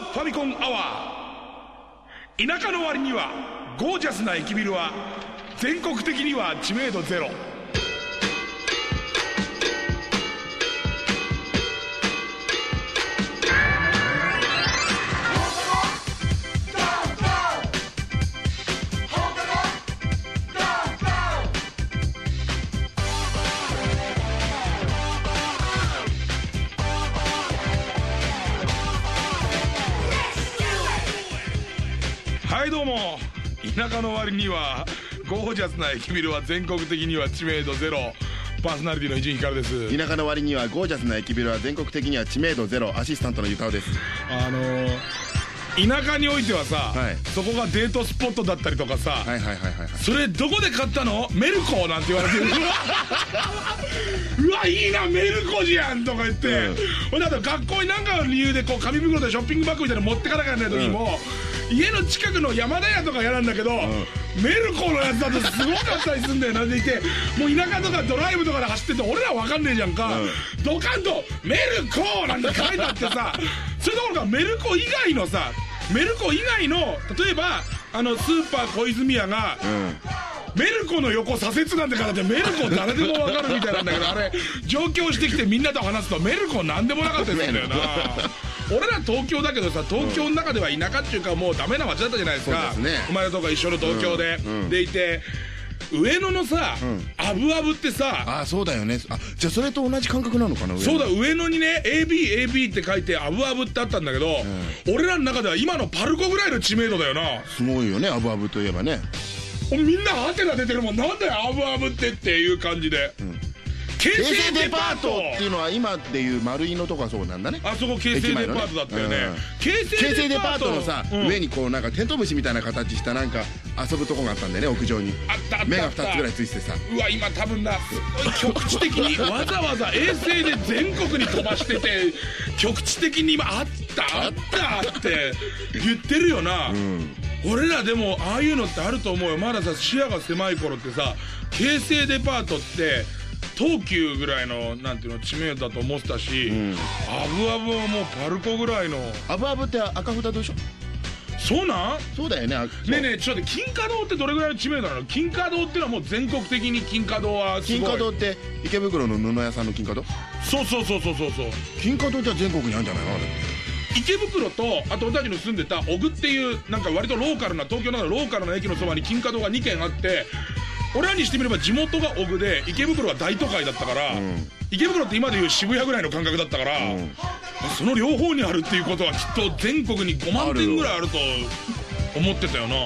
ーファミコンアワー田舎の割にはゴージャスな駅ビルは全国的には知名度ゼロ。田舎の割にはゴージャスな駅ビルは全国的には知名度ゼロ。パーソナリティの伊集院光です。田舎の割にはゴージャスな駅ビルは全国的には知名度ゼロ。アシスタントのゆたおです。あのー田舎においてはさ、はい。そこがデートスポットだったりとかさ、それどこで買ったの？メルコなんて言われてる。うわいいなメルコじゃんとか言って、うん。ほんであと学校に何かの理由でこう紙袋でショッピングバッグみたいなの持ってかなきゃいけない時も、家の近くの山田屋とか嫌なんだけど、メルコのやつだとすごかったりするんだよなでいて。もう田舎とかドライブとかで走ってて俺らわかんねえじゃんか、ドカンと「メルコ!」なんて書いてあってさ それどころかメルコ以外のさメルコ以外の例えばあのスーパー小泉屋が、うん。メルコの横左折なんてからでメルコ誰でもわかるみたいなんだけどあれ上京してきてみんなと話すとメルコなんでもなかったりするんだよな 俺ら東京だけどさ東京の中では田舎っていうかもうダメな街だったじゃないですか。そうですね。お前らとか一緒の東京で、うん。うんでいて上野のさ、アブアブってさああそうだよね。あじゃあそれと同じ感覚なのかなそうだ上野にね ABAB って書いてアブアブってあったんだけど、俺らの中では今のパルコぐらいの知名度だよな。すごいよねアブアブといえばね。みんなハテナ出てるもん。なんだよアブアブってっていう感じで、京京成成デパートっていうのは今でいう丸井のとこはそうなんだね。あそこ京成デパートだったよね。京京成デパートのさ、うん。上にこうなんかテントウムシみたいな形したなんか遊ぶとこがあったんだよね屋上に。あったあった目があった。2つぐらいついててさうわ今多分な局地的にわざわざ衛星で全国に飛ばしてて 局地的に今あったあったって言ってるよな、俺らでもああいうのってあると思うよ。まださ視野が狭い頃ってさ京成デパートって東急ぐらいのなんていうの知名度だと思ってたし、アブアブはもうパルコぐらいの。アブアブって赤札でしょ？そうなん？そうだよね。あねえねえちょっと待って金華堂ってどれぐらいの知名度なの？金華堂ってのはもう全国的に金華堂はすごい。金華堂って池袋の布屋さんの金華堂？そうそうそうそうそうそう。金華堂じゃ全国にあるんじゃないの？あれ池袋とあと俺たちの住んでた小久っていうなんか割とローカルな東京などローカルな駅のそばに金華堂が2軒あって俺らにしてみれば地元が小久で池袋は大都会だったから、池袋って今でいう渋谷ぐらいの感覚だったから、その両方にあるっていうことはきっと全国に5万店ぐらいあると思ってたよな、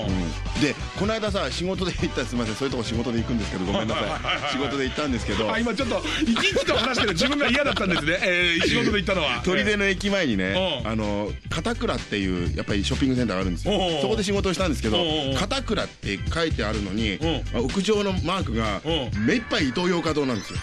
でこの間さ仕事で行ったすみませんそういうとこ仕事で行くんですけどごめんなさはい仕事で行ったんですけど。あ今ちょっと生き生きと話してる。自分が嫌だったんですね、えー、仕事で行ったのは。砦の駅前にねうん。あの片倉っていうやっぱりショッピングセンターがあるんですよ。そこで仕事をしたんですけど片倉って書いてあるのにう屋上のマークがう目いっぱいイトーヨーカドーなんですよ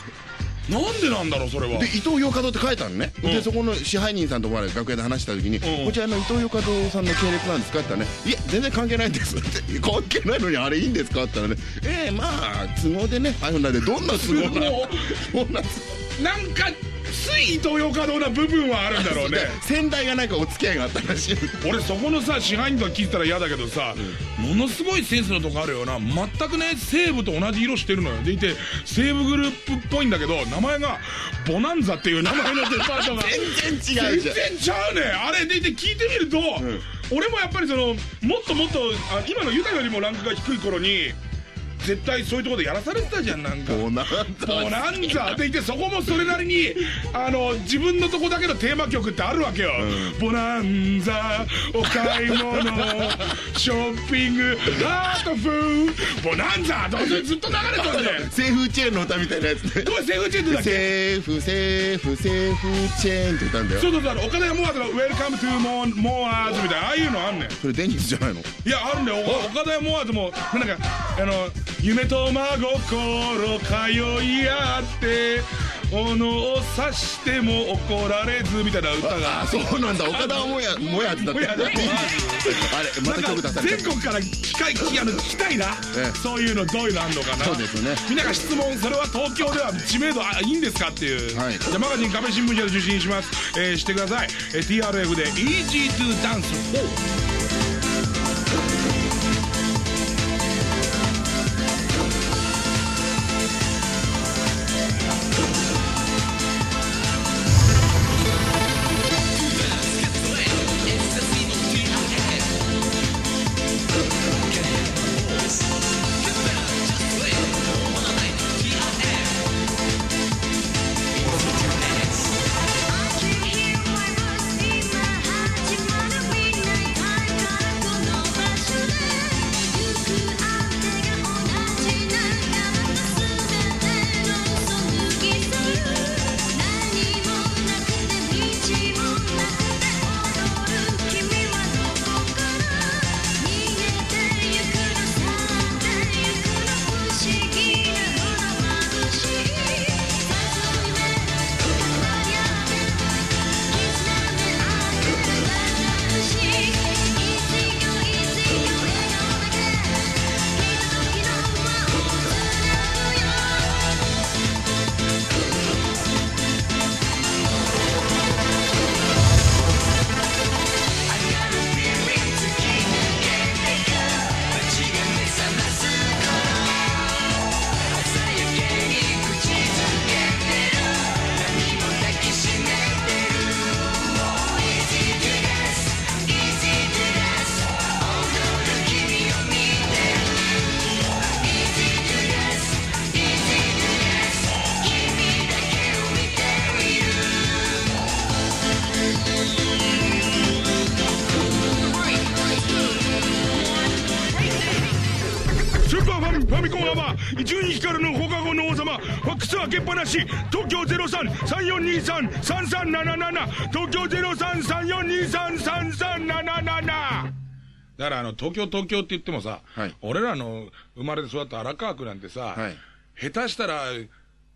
なんでなんだろうそれは。で伊東洋華堂って書いてあるのね、うん。でそこの支配人さんと楽屋で話した時に、うん。こちらの伊東洋華堂さんの系列なんですかって言ったらねいや全然関係ないんですって。関係ないのにあれいいんですかって言ったらねええまあ都合でねああいうのでどんな都合な都合 どんな都なんかついイトーヨーカドーな部分はあるんだろうね。で 先代がなんかお付き合いがあったらしい。俺そこのさ支配人とか聞いてたら嫌だけどさ、ものすごいセンスのとこあるよな。全くね西武と同じ色してるのよ。でいて西武グループっぽいんだけど名前がボナンザっていう名前のデパートが。全然違うじゃん。全然ちゃうねあれでいて聞いてみると、俺もやっぱりそのもっともっとあ今のユタよりもランクが低い頃に絶対そういうところでやらされてたじゃんなんか。ボナンザボナンザって言ってそこもそれなりにあの自分のとこだけのテーマ曲ってあるわけよ、ボナンザお買い物。ショッピング。ハートフーボナンザとかずっと流れてるんだよセーフチェーンの歌みたいなやつね。どうセーフチェーンってだっけ？セーフセーフセーフチェーンって歌うんだよ。そうそうそうあの岡田屋モアーズの「 Welcome to モーモアーズ」みたいなああいうのあんねん。それデニスじゃないの？いやあるんだよ。お岡田屋モアーズもなんかあの夢と真心通い合って斧を刺しても怒られずみたいな歌が。あそうなんだ。岡田もやもやだって。あれまた曲出され全国から機会あの聞きたいな、ええ、そういうのどういうのあんのかな。そうですね。みんなが質問それは東京では知名度あいいんですかっていう、はい、じゃあマガジン壁新聞社で受信します、えー、してください、えー、TRF で「EasyToDance4」0334233377東京0334233377だからあの東京東京って言ってもさ、はい。俺らの生まれて育った荒川区なんてさ、はい。下手したら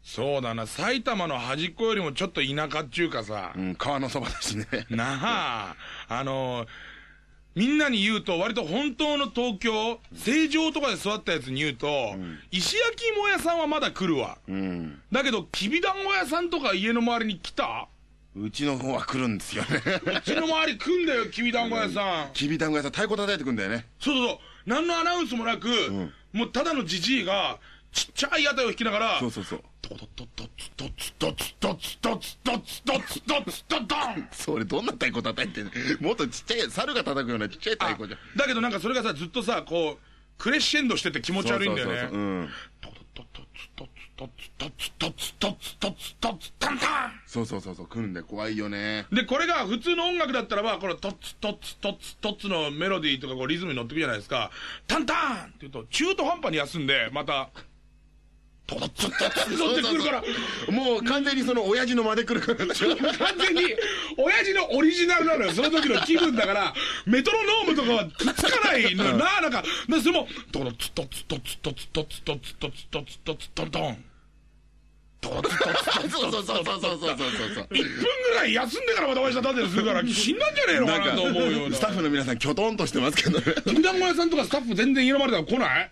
そうだな埼玉の端っこよりもちょっと田舎っちゅうかさ、うん川のそばだしね。なあ、あの、みんなに言うと、割と本当の東京、成城とかで育ったやつに言うと、石焼き芋屋さんはまだ来るわ。うん。だけど、きびだんご屋さんとか家の周りに来た？うちの方は来るんですよね。うちの周り来んだよ、きびだんご屋さん。きびだんご屋さん太鼓叩いてくんだよね。そうそうそう。何のアナウンスもなく、もうただのじじいが、ちっちゃい屋台を弾きながら、そうそうそうトトトトツトツトツトツトツトツトツトツトドンそれどんな太鼓叩いてんのもっとちっちゃい猿が叩くようなちっちゃい太鼓じゃんだけどなんかそれがさずっとさこうクレッシェンドしてて気持ち悪いんだよねそうそうそううんトツトツトツトツトツトツトツトツタンそうそうそうそう来るんで怖いよねでこれが普通の音楽だったらばこのトツトツトツトツのメロディーとかこうリズムに乗ってくじゃないですかタンタンって言うと中途半端に休んでまたトツトツトツ乗ってくるから。もう完全にその親父の間で来るから。完全に親父のオリジナルなのよ。その時の気分だから。メトロノームとかはくっつかないのよ。ななんか。でそれもトロツトツトツトツトツトツトツトツトツトントントツトツそうそうそうそうそうそうそうそう1分ぐらい休んでからまたお会いした立てするから死んだんじゃねえのかなと思うようなスタッフの皆さんきょとんとしてますけどねきびだんご屋さんとかスタッフ全然家の周りとか来ない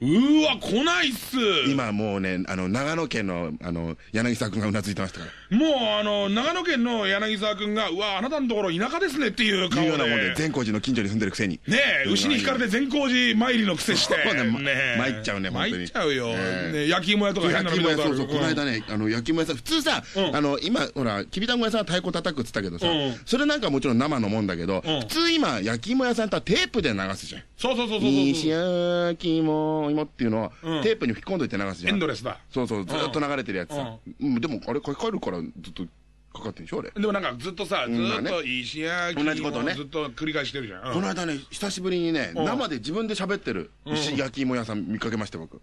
うーわ来ないっす。今もうねあの長野県のあの柳沢君がうなずいてましたから。もうあの長野県の柳沢君がうわあなたのところ田舎ですねっていう顔いうようなもんでで善光寺の近所に住んでるくせに。ねえ、牛に引かれて善光寺参りの癖して。そうね。参っちゃうね本当に。参っちゃうよ。ね焼き芋屋とか変な焼き芋屋見たことある。そうそうこの間ねあの焼き芋屋さん普通さ、うん。あの今ほらきびだんご屋さんは太鼓叩くっつったけどさ、うん。それなんかもちろん生のもんだけど、ん。普通今焼き芋屋さんってテープで流すじゃんそうそうそうそう。そう西焼き芋芋っていうのは、うん。テープに吹き込んどいて流すじゃん。エンドレスだ。そうそう。ずっと流れてるやつさ、うん。でもあれかかるからずっとかかってんでしょあれ、でもなんかずっとさ、ずんっと石焼き芋同じことね。ずっと繰り返してるじゃん。うん。この間ね久しぶりにね、うん。生で自分で喋ってる石焼き芋屋さん見かけました僕。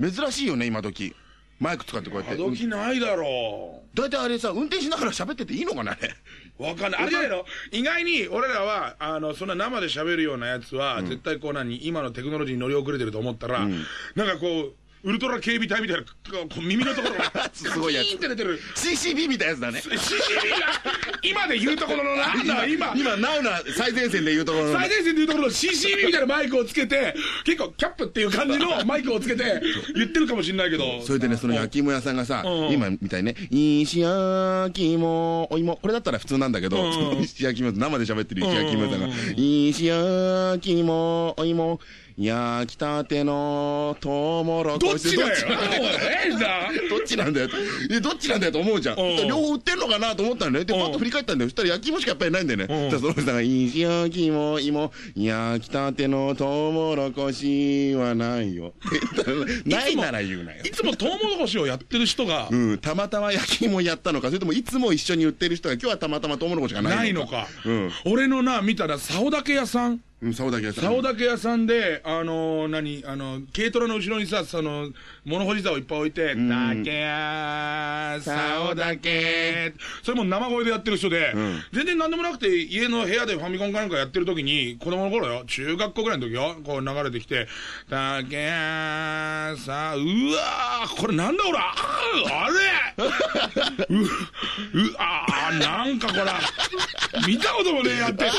珍しいよね今時マイク使ってこうやってあどきないだろ大体あれさ運転しながら喋ってていいのかなあれう。わかんない。あれじゃないの？意外に俺らは、あの、そんな生で喋るようなやつは、絶対こう何、今のテクノロジーに乗り遅れてると思ったら、なんかこう、ウルトラ警備隊みたいなこう耳のところが。すごいやつ。って出てる。CCB みたいなやつだね。CCB が今で言うところのな。んだ今。今ナウな最前線で言うところの。最前線でいうところの CCB みたいなマイクをつけて結構キャップっていう感じのマイクをつけて言ってるかもしれないけど。それでねその焼き芋屋さんがさうん。今みたいにね「石焼き芋お芋」これだったら普通なんだけどうん。石焼き芋生で喋ってる石焼き芋屋さんがうん「石焼き芋お芋焼きたてのトウモロコシ」どっちだよ？どっちなんだよ？えどっちなんだよ？えどっちなんだよと思うじゃん。うん。両方売ってんのかなと思ったんだよでパッと振り返ったんだよ。そしたら焼き芋しかやっぱりないんだよね。うん。その人が「石焼き芋芋焼きたてのトウモロコシはないよ」ないなら言うなよ。いつもトウモロコシをやってる人が。うん、たまたま焼き芋やったのか。それともいつも一緒に売ってる人が今日はたまたまトウモロコシがなないいのか。のか。うん。俺のな見たら竿だけ屋さんうん竿だけやった竿だけ屋さんで、あのー、何、あの、軽トラの後ろにさ、その、物干し竿をいっぱい置いて、ん。だけや竿だけそれも生声でやってる人で、ん。全然なんでもなくて、家の部屋でファミコンかなんかやってる時に、子供の頃よ、中学校ぐらいの時よ、こう流れてきて、だけやさ、うわー、これなんだこれ、あーあれ。う、う、あー、なんかこれ、見たこともねえやって、なん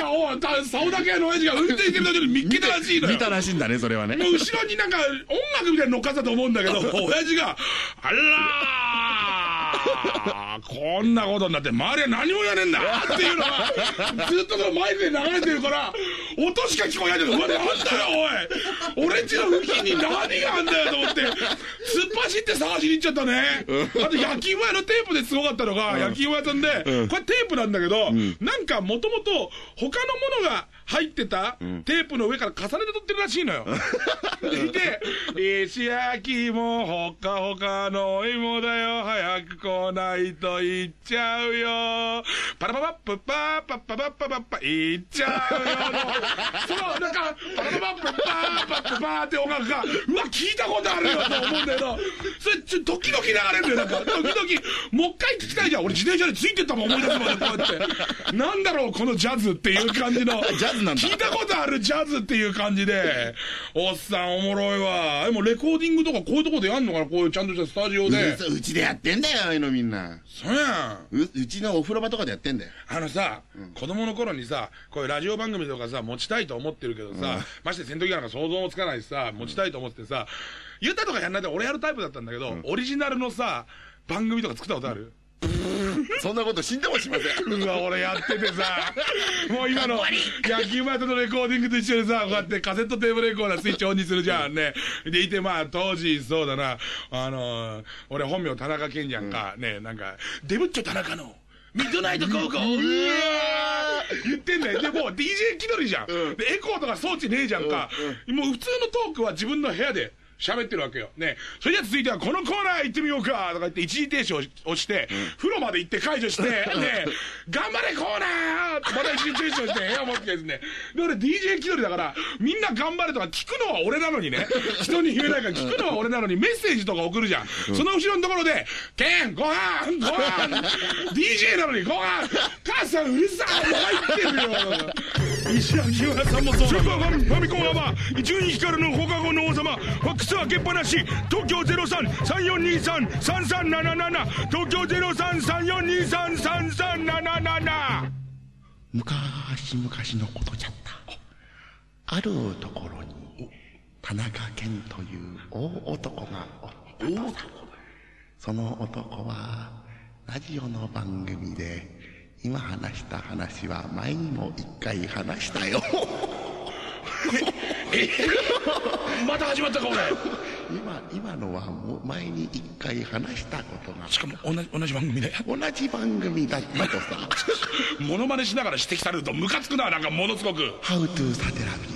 かおた竿だけ屋の親父が運転してる時に見っけたらしいのよ。見たらしいんだねそれはねもう後ろになんか音楽みたいに乗っかってたと思うんだけど、親父が、あらー、こんなことになって、周りは何もやねえんだ。っていうのが、ずっとそのマイクで流れてるから、音しか聞こえない。けど、うわ、なんだよ、おい俺んちの付近に何があんだよと思って、突っ走って探しに行っちゃったね。あと、焼き芋屋のテープですごかったのが、焼き芋屋さんで、これテープなんだけど、なんかもともと他のものが入ってたテープの上から重ねて撮ってるらしいのよ。でいて、石焼き芋ほかほかのお芋だよ、早く来ないと言っちゃうよ。パラパパップパーパッパパッパパッパ、言っちゃうよの。その、なんか、パラパパップパーパップパーって音楽が、うわ、聞いたことあるよと思うんだけど、それ、ちょ、時々流れるんだよ、なんか。時々、もう一回聞きたいじゃん。俺自転車でついてったもん、思い出すまで、こうやって。なんだろう、このジャズっていう感じの。ジャズなんだ。聞いたことあるジャズっていう感じで、おっさんおもろいわ。でもレコーディングとかこういうとこでやんのかな？こういうちゃんとしたスタジオで。ううちでやってんだよああいうのみんな。そうやん。ううちのお風呂場とかでやってんだよ。あのさ、子供の頃にさ、こういうラジオ番組とかさ、持ちたいと思ってるけどさ、まして戦闘機なんか想像もつかないしさ、持ちたいと思ってさ、ユタとかやんないで俺やるタイプだったんだけど、オリジナルのさ、番組とか作ったことある？そんなこと死んでもしません。うわ、俺やっててさ、もう今の野球バイトのレコーディングと一緒でさ、こうやってカセットテープレコーダースイッチオンにするじゃんね。でいて、まあ当時そうだな、あのー俺本名田中健じゃんか、ね、なんか、デブッチョ田中の、ミッドナイト高校、うわー。言ってんだよ。で、もう DJ 気取りじゃん。うん。で、エコーとか装置ねえじゃんか。もう普通のトークは自分の部屋で、喋ってるわけよ。ね。それじゃ続いてはこのコーナー行ってみようかとか言って一時停止を押して、風呂まで行って解除して、ね、頑張れコーナーまた一時停止をして部屋持ってですね。で、俺 DJ 気取りだから、みんな頑張れとか聞くのは俺なのにね。人に言えないから聞くのは俺なのにメッセージとか送るじゃん。その後ろのところで、ケン、ご飯ご飯 !DJ なのにご飯母さんうるさい入ってるよ石焼き屋さんもそうスーパーファミファミコンアワー伊集院光の放課後の王様ファックス開けっぱなし。東京0334233377東京0334233377昔々のことじゃった。あるところに田中健という大男がおったとその男はラジオの番組で今話した話は前にも一回話したよ。また始まったか俺今今のはもう前に一回話したことがしかも同じ同じ番組で？同じ番組だったとさ。モノマネしながら指摘されるとムカつくななんかものすごく「How to サテラビ」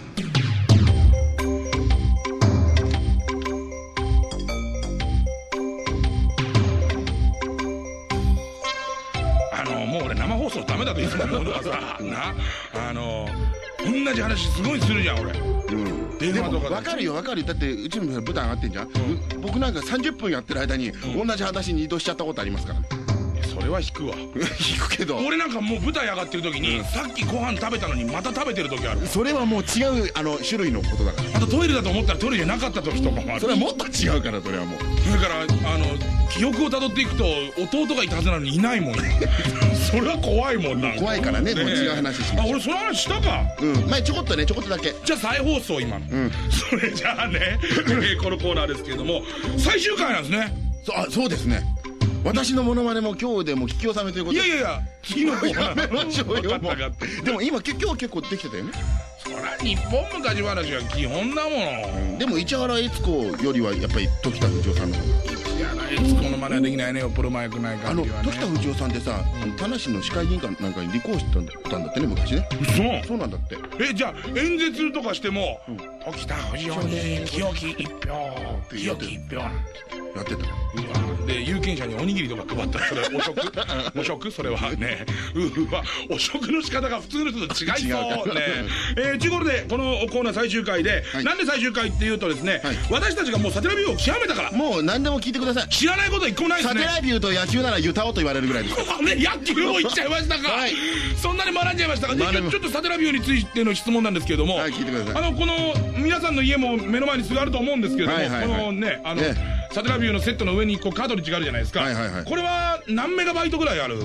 あのもう俺生放送ダメだといつも思うのがさ。なあの同じ話すごいするじゃん俺。うん。で。も分かるよ分かるよ。だってうちの舞台上がってんじゃん、う僕なんか30分やってる間に同じ話に移動しちゃったことありますからね。それれは引くわ。引くけど。俺なんかもう舞台上がってる時に、さっきご飯食べたのにまた食べてる時ある。それはもう違うあの種類のことだからあとトイレだと思ったらトイレじゃなかった時とかもあるそれはもっと違うからそれはもうだからあの記憶をたどっていくと弟がいたはずなのにいないもん。それは怖いもんな。怖いからねもう違う話しまあ俺その話したか。ううん。前ちょこっとねちょこっとだけ。じゃあ再放送今の、ん。それじゃあね、えーこのコーナーですけれども最終回なんですね。そあそうですね。私のモノマネも今日でも聞き納めということで。いやいやいや次のコーナやめーましょうよ。でも今け今日結構できてたよねそりゃ日本昔話は基本だもの。でも市原悦子よりはやっぱり時田不二夫さんの方。がいやな悦子の真似はできないね。よっぽどマくないあの感じはね時田不二夫さんってさ田無の市会議員かなんかに立候補してたんだってね昔ね。嘘。そうなんだって。えじゃあ演説とかしても「時田藤夫に清き一票清き一票」やってた。うわで有権者におにぎりとか配った。らそれお食お食それはね。うわお食の仕方が普通の人と違い違うかそう。ねえー、ちゅうことでこのコーナー最終回で、はい。なんで最終回っていうとですね、はい。私たちがもうサテラビューを極めたから。もう何でも聞いてください。知らないことは一個もないですね。サテラビューと野球ならユタオと言われるぐらいですあね、野球も行っちゃいましたか、はい。そんなに学んじゃいましたか、ちょっとサテラビューについての質問なんですけれども、はい聞いてください。あのこの皆さんの家も目の前にすぐあると思うんですけれども、はいはいはい。このねあの、えサテラビューのセットの上にこうカートリッジがあるじゃないですか、はいはいはい。これは何メガバイトぐらいある？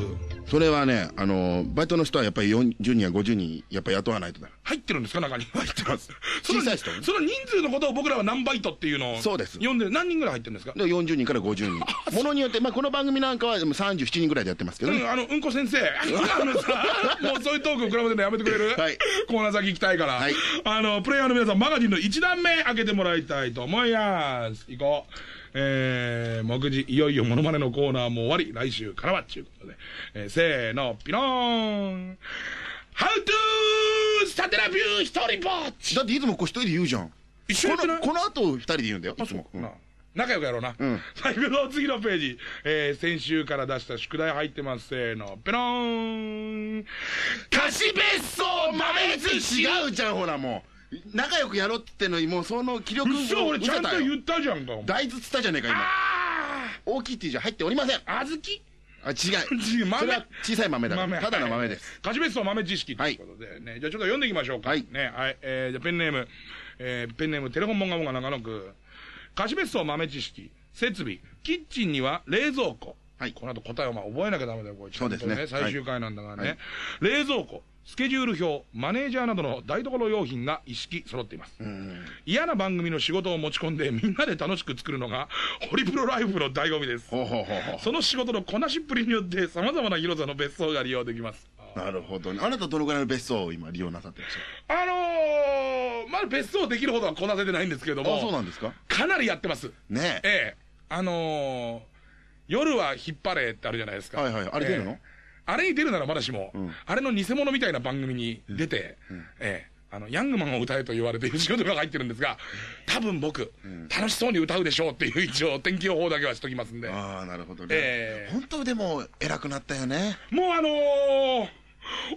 それはねあのバイトの人はやっぱり40人や50人やっぱ雇わないとだ入ってるんですか？中に。入ってます。小さい人その人数のことを僕らは何バイトっていうのを。そうです。読んでる何人ぐらい入ってるんですか？で40人から50人。ものによって、まあ、この番組なんかはでも37人ぐらいでやってますけどね、うん、あの、うんこ先生。あのさ、もうそういうトークを比べてるのやめてくれる？はい。コーナー先行きたいから。はい。あの、プレイヤーの皆さん、マガジンの1段目開けてもらいたいと思います。行こう。えー、目次、いよいよモノマネのコーナーも終わり、来週からは、ということで。えー、せーの、ピローン !How to サテラビュー一人ぼっちだっていつもこう一人で言うじゃん一緒にこのこの後二人で言うんだよいあ、つも、そうな仲良くやろうな。うんさあ、行くぞ、次のページ。えー、先週から出した宿題入ってます。せーの、ペローン。貸別荘豆寿司違うじゃんほらもう仲良くやろうってのにもうその気力を嘘、俺ちゃんとよ。言ったじゃんか。大豆つったじゃねえか今。あ大きいってじゃ入っておりません。ー小豆？あ 違う。豆？それは小さい豆だ。ただの豆です。貸別荘豆知識ということでね、じゃあちょっと読んでいきましょうか。はい。ね、はい、えー、じゃあペンネーム、えー、ペンネームテレフォンモンガモンガ長野区。貸別荘豆知識、設備、キッチンには冷蔵庫。はい。この後答えをまあ覚えなきゃダメだよ、これ。そうですね。最終回なんだからね。はい。冷蔵庫、スケジュール表、マネージャーなどの台所用品が一式揃っています。うん嫌な番組の仕事を持ち込んでみんなで楽しく作るのが、ホリプロライフの醍醐味です。ほうほうほうほその仕事のこなしっぷりによって様々な広さの別荘が利用できます。うなるほどねあなたどのぐらいの別荘を今利用なさってらっしあのー、まだ別荘できるほどはこなせてないんですけれども、そうなんですか？かなりやってます。ねえええ。あのー、夜は引っ張れってあるじゃないですか。はいはいあれ出るの？ええあれに出るならまだしも、ん。あれの偽物みたいな番組に出て、ええ。あの、ヤングマンを歌えと言われている仕事が入ってるんですが、多分僕、楽しそうに歌うでしょうっていう一応天気予報だけはしときますんで。ああなるほどね、ええ。本当でも偉くなったよね。もうあのー、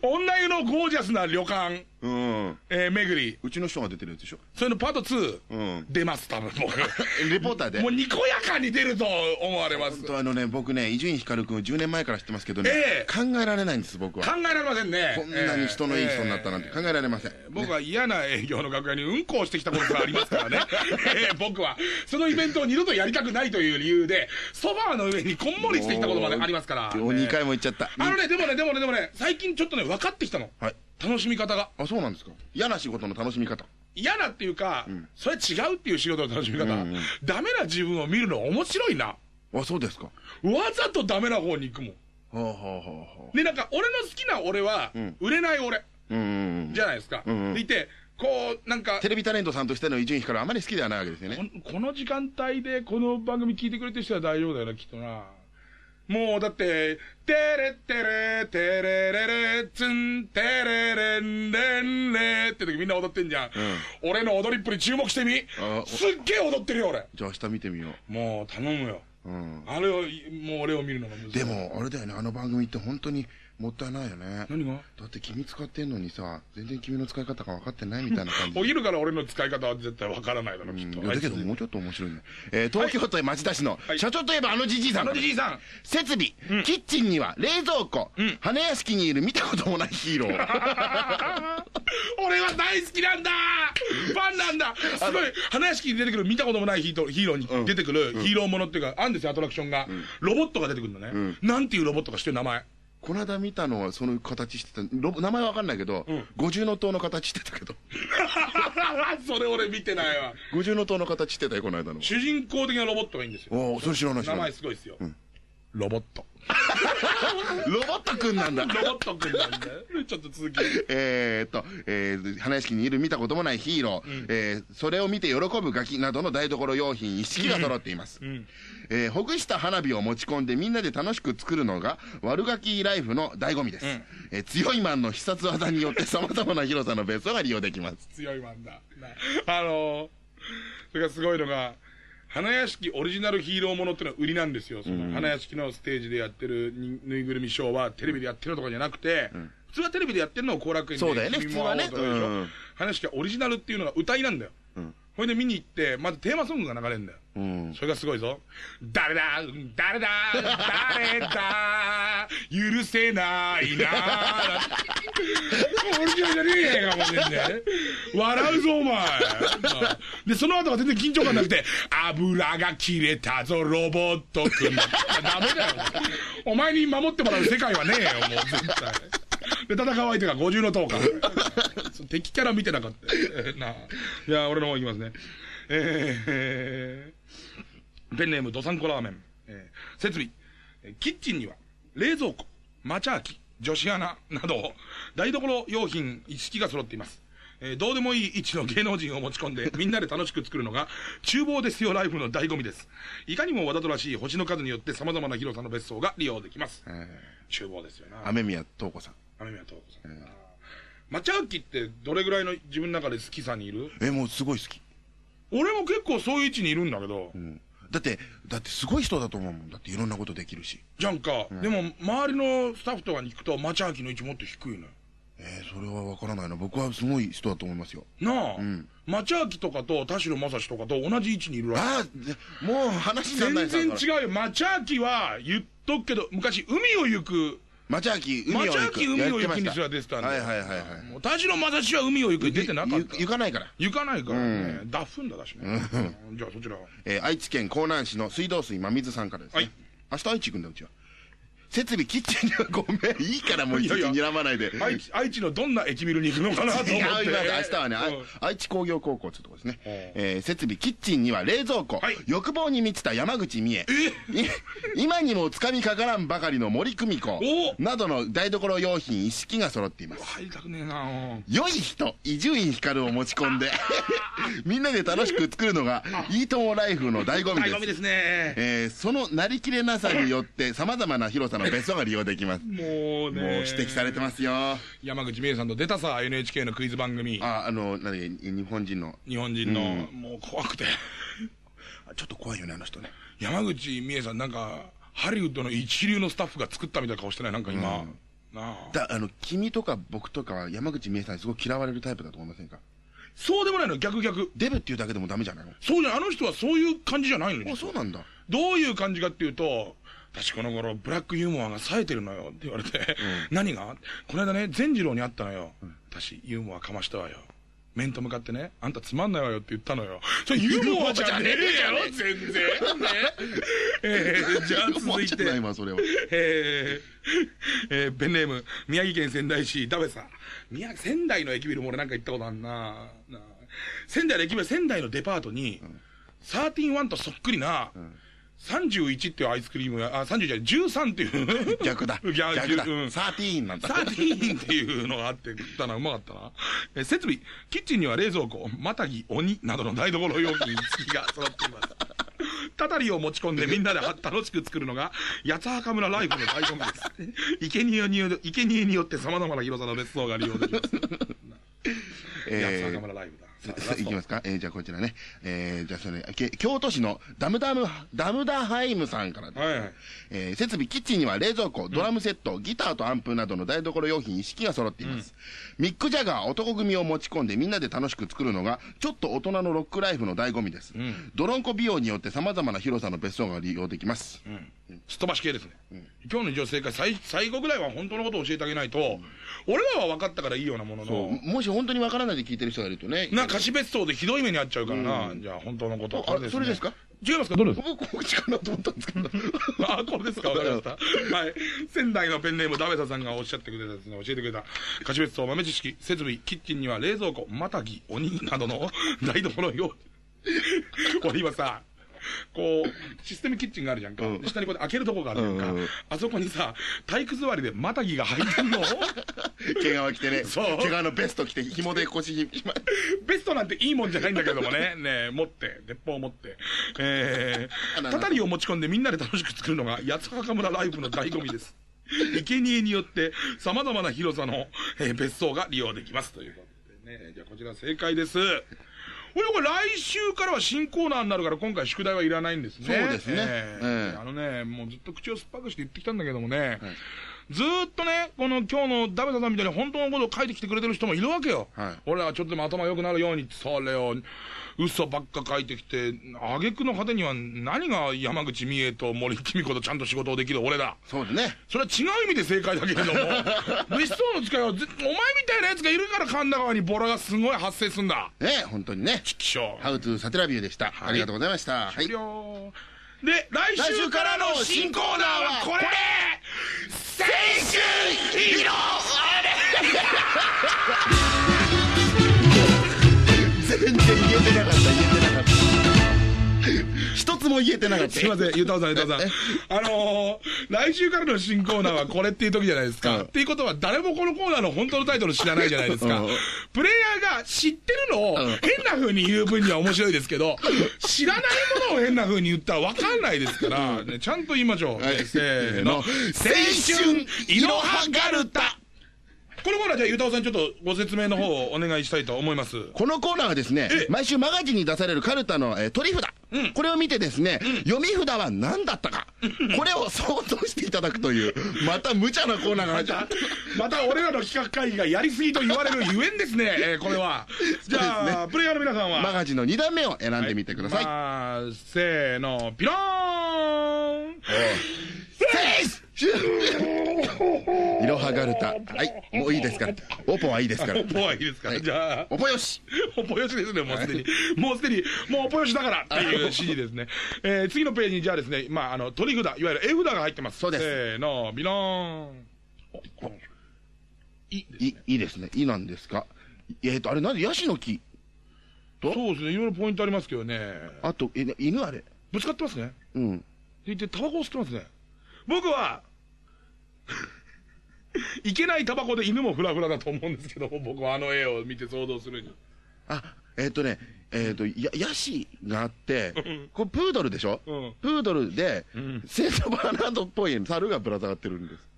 女湯のゴージャスな旅館、うんえー、巡り、うちの人が出てるやつでしょそれのパート2、うん出ます、多分僕。レポーターでもうにこやかに出ると思われます。あのね僕ね伊集院光君10年前から知ってますけどね、ええ考えられないんです僕はえられませんね。こんなに人のいい人になったなんて考えられません、僕は嫌な営業の楽屋にうんこをしてきたことがありますからね。ええ僕は、そのイベントを二度とやりたくないという理由で、ソファーの上にこんもりしてきたことまでありますから。お2回も言っちゃった、あのね、でもね、でもね、でもね、最近ちょっとね、分かってきたの。はい楽しみ方が。あそうなんですか。嫌な仕事の楽しみ方。嫌なっていうか、それは違うっていう仕事の楽しみ方、うんうん。ダメな自分を見るの面白いな。あそうですか。わざとダメな方に行くもん。はあはあはあはあ。で、なんか、俺の好きな俺は、ん。売れない俺、うんうんうん。じゃないですか。うんうん。でいて、こう、なんかテ、レビタレントさんとしての伊集院光はあまり好きではないわけですよね。ここの時間帯でこの番組聞いてくれてる人は大丈夫だよな、きっとな。もう、だって、てれってれ、てれれれ、つん、てれれんれんれって時みんな踊ってんじゃん。俺の踊りっぷり注目してみあ。すっげえ踊ってるよ、俺。じゃあ明日見てみよもう、頼むよ。ううん。あれをもう俺を見るのが難しいでも、あれだよね、あの番組って本当にもったいないよね。何が？だって君使ってんのにさ、全然君の使い方が分かってないみたいな感じ。お昼から俺の使い方は絶対わからないだろきっと。だけどもうちょっと面白いね。えー東京都町田市のはい。社長といえばあのじじいさあん。からのじじいさん。設備、キッチンには冷蔵庫、ん。花屋敷にいる見たこともないヒーロー。俺は大好きなんだ。ファンなんだ。すごい花屋敷に出てくる見たこともないヒートヒーローに出てくるヒーローものっていうか、あるんですよアトラクションが、ロボットが出てくるのね、なんていうロボットか知ってる名前この間見たのはその形してた、名前わかんないけど、五重塔の形してたけど。それ俺見てないわ五重塔の形してたよ、この間の。主人公的なロボットがいいんですよおお、それ知らない知名らない。前すごいですよ、ロボット。ロボットくんなんだ。ロボットくんなんだよ。ちょっと続き。えーっと、えー、花屋敷にいる見たこともないヒーロー、えーそれを見て喜ぶガキなどの台所用品一式が揃っています。えーほぐした花火を持ち込んでみんなで楽しく作るのが悪ガキライフの醍醐味です。えー強いマンの必殺技によって様々な広さの別荘が利用できます。強いマンだ。なあのー、それがすごいのが花屋敷オリジナルヒーローものっていうのは売りなんですよ。その花屋敷のステージでやってるにぬいぐるみショーはテレビでやってるとかじゃなくて、普通はテレビでやってるのを後楽園でそうだよね。君も会おうとかでしょ。普通はねうん。花屋敷はオリジナルっていうのが歌いなんだよ。ほいで見に行って、まずテーマソングが流れるんだよ。うん。それがすごいぞ。誰だ？誰だ？誰だ？許せないなオリジナルじゃねえかもしれんね。笑うぞ、お前。で、その後が全然緊張感なくて、油が切れたぞ、ロボットくん。ダメだよ。お前に守ってもらう世界はねえよ、もう絶対。で、戦う相手が50の塔か。敵キャラ見てなかった。えーなあ。いや、俺の方行きますね。えー、ペンネームどさんこラーメン。えー、設備。えーキッチンには、冷蔵庫、マチャーキ、女子アナ など、台所用品一式が揃っています。えーどうでもいい位置の芸能人を持ち込んで、みんなで楽しく作るのが、厨房ですよライフの醍醐味です。いかにもわざとらしい星の数によって様々な広さの別荘が利用できます。厨房ですよな。雨宮東子さん。雨宮東子さん。マチャーキってどれぐらいの自分の中で好きさにいる？え、もうすごい好き。俺も結構そういう位置にいるんだけど、うん。だって、だってすごい人だと思うもん。だっていろんなことできるし。じゃんか、でも周りのスタッフとかに聞くとマチャーキの位置もっと低いのよ。えー、それはわからないな。僕はすごい人だと思いますよ。なあ、マチャーキとかと田代正史とかと同じ位置にいるらしい。ああ、でもう話にならない全然違うよ。マチャーキは言っとくけど、昔海を行く、マチャーキ、海をマ行く。チャーキ海を行くにすら出てたんだよ。はいはいはいはいもう田代正史は海を行くに出てなかった。ゆ行かないから。行かないからね。ダフんだだしね。じゃあそちら。えー愛知県江南市の水道水真水さんからですね。はい明日愛知行くんだ、うちは。設備、キッチンにはごめん。いいからもういちいち睨まないで。愛知、愛知のどんな駅ビルに行くのかなと思って。違明日はね、愛知工業高校ってとこですね。えー設備、キッチンには冷蔵庫、はい欲望に満ちた山口美恵、い 今にもつかみかからんばかりの森久美子おなどの台所用品一式が揃っています。入りたくねえな良い人、伊集院光を持ち込んで、みんなで楽しく作るのが、いいともライフの醍醐味です。醍醐味ですね。えーそのなりきれなさによって、様々な広さの別荘が利用できます。もうね。もう指摘されてますよ。山口美恵さんと出たさ、NHK のクイズ番組。あ、あの、なに、日本人の、日本人の、もう怖くて。あちょっと怖いよね、あの人ね。山口美恵さんなんか、ハリウッドの一流のスタッフが作ったみたいな顔してない？なんか今。なあ。だ、あの、君とか僕とかは山口美恵さんにすごい嫌われるタイプだと思いませんか？そうでもないの、逆逆。デブっていうだけでもダメじゃないの？そうじゃん、あの人はそういう感じじゃないのにあ、。そうなんだ。どういう感じかっていうと、私この頃、ブラックユーモアが冴えてるのよって言われて、何がこの間ね、善次郎に会ったのよ。私、ユーモアかましたわよ。面と向かってね、あんたつまんないわよって言ったのよ。それユーモアじゃねえやろ全然。ね。えー、じゃあ続いじゃないて、わ、それは。えー、えー、ペンネーム、宮城県仙台市、ダベさん。宮城、仙台の駅ビルも俺なんか行ったことあんなな仙台の駅ビル、仙台のデパートに、サーティンワンとそっくりな、31っていうアイスクリームが、あ、30じゃない、13っていう。逆だ。逆逆だ。うんサーティーンなんだ。サーティーンっていうのがあって食ったな、うまかったな。え設備、キッチンには冷蔵庫、またぎ、鬼などの台所用品付きが揃っています。たたりを持ち込んでみんなで楽しく作るのが、八つ墓村ライフの醍醐味です。生贄による、生贄によって様々な広さの別荘が利用できます。八つえー墓村ライフだ。いきますか、えー、じゃあこちらね、えー、じゃあそれ、け京都市のダムダム、ダムダハイムさんからです、はいはい。えー設備、キッチンには冷蔵庫、ドラムセット、ギターとアンプなどの台所用品一式が揃っています。ミック・ジャガー男組を持ち込んでみんなで楽しく作るのが、ちょっと大人のロックライフの醍醐味です。泥ん。こ美容によって様々な広さの別荘が利用できます。すっ飛ばし系ですね、今日の女性会最最後ぐらいは本当のことを教えてあげないと、俺らは分かったからいいようなもののもし本当にわからないで聞いてる人がいるとね。な貸し別荘でひどい目に遭っちゃうからな、じゃあ本当のことあれねそれですか？違いますか？どれですか？僕、こっちかなと思ったんですけど。あ、これですか？わかりました。はい。仙台のペンネームダメサさんがおっしゃってくれたですね、教えてくれた。貸別荘豆知識、設備、キッチンには冷蔵庫、またぎ、おにぎなどの 台所用。俺今さ、こう、システムキッチンがあるじゃんか。うんで下にこうやって開けるとこがあるじゃんか。うんあそこにさ、体育座りでまたぎが入ってんの毛皮着てね、そう毛皮のベスト着て、紐で腰ひ、ひま、ベストなんていいもんじゃないんだけどもね。ね持って、鉄砲を持って。えー、たたりを持ち込んでみんなで楽しく作るのが、八幡村ライブの醍醐味です。生贄によって様々な広さの、えー別荘が利用できますということでね。じゃあこちら正解です。これこれ来週からは新コーナーになるから今回宿題はいらないんですね。そうですね。えーええ。あのね、もうずっと口を酸っぱくして言ってきたんだけどもね、ずーっとね、この今日のダメダさんみたいに本当のことを書いてきてくれてる人もいるわけよ。はい。俺らはちょっとでも頭良くなるように、それを、嘘ばっか書いてきて、挙句の果てには何が山口美恵と森公子とちゃんと仕事をできる俺だ。そうだね。それは違う意味で正解だけれども、別荘の使いはぜ、お前みたいな奴がいるから神田川にボラがすごい発生すんだ。ね、本当にね。気象。ハウトゥーサテラビューでした。ありがとうございました。はい終。了で、来週からの新コーナーはこれ青春ヒーロ 全然言えてなかった、言えてなかった。一つも言えてなかった。すいません、ゆうたおさん、ゆうたおさん。あのー、来週からの新コーナーはこれっていう時じゃないですか。うんっていうことは誰もこのコーナーの本当のタイトル知らないじゃないですかうん。プレイヤーが知ってるのをうん変な風に言う分には面白いですけど、知らないものを変な風に言ったら分かんないですから、ね、ちゃんと言いましょう。はいせーの。青春いろはガルタこのコーナーじゃあ、ゆうたおさんちょっとご説明の方をお願いしたいと思います。このコーナーはですねえ、毎週マガジンに出されるカルタの、えー取り札、うん。これを見てですね、読み札は何だったか、これを想像していただくという、また無茶なコーナーが入っちゃう。また俺らの企画会議がやりすぎと言われるゆえんですね、えーこれは。じゃあ、プレイヤーの皆さんは？マガジンの2段目を選んでみてください。まあ、せーの、ピローン いろはガルタ。はい、もういいですから。オポはいいですからお。ぽはいいですか、はいじゃあ、オポよしおぽよしですね、もうすでに。もうすでに、もうおぽよしだからっていう指示ですね。えー次のページに、じゃあですね、まあ、あの、取り札、いわゆる絵札が入ってます。そうですせーの、ビローン。おいいですい、いいですね。いいなんですか？えっ、と、あれなんでヤシの木と？そうですね、いろいろポイントありますけどね。あと、え、犬あれぶつかってますね。うん。でいて、タバコを吸ってますね。僕は、いけないタバコで犬もフラフラだと思うんですけども、僕はあの絵を見て想像するに。あ、えっ、とね、えっ、と、や、ヤシがあってうん、これプードルでしょ、うんプードルで、んセントバーナードっぽい猿がぶら下がってるんです。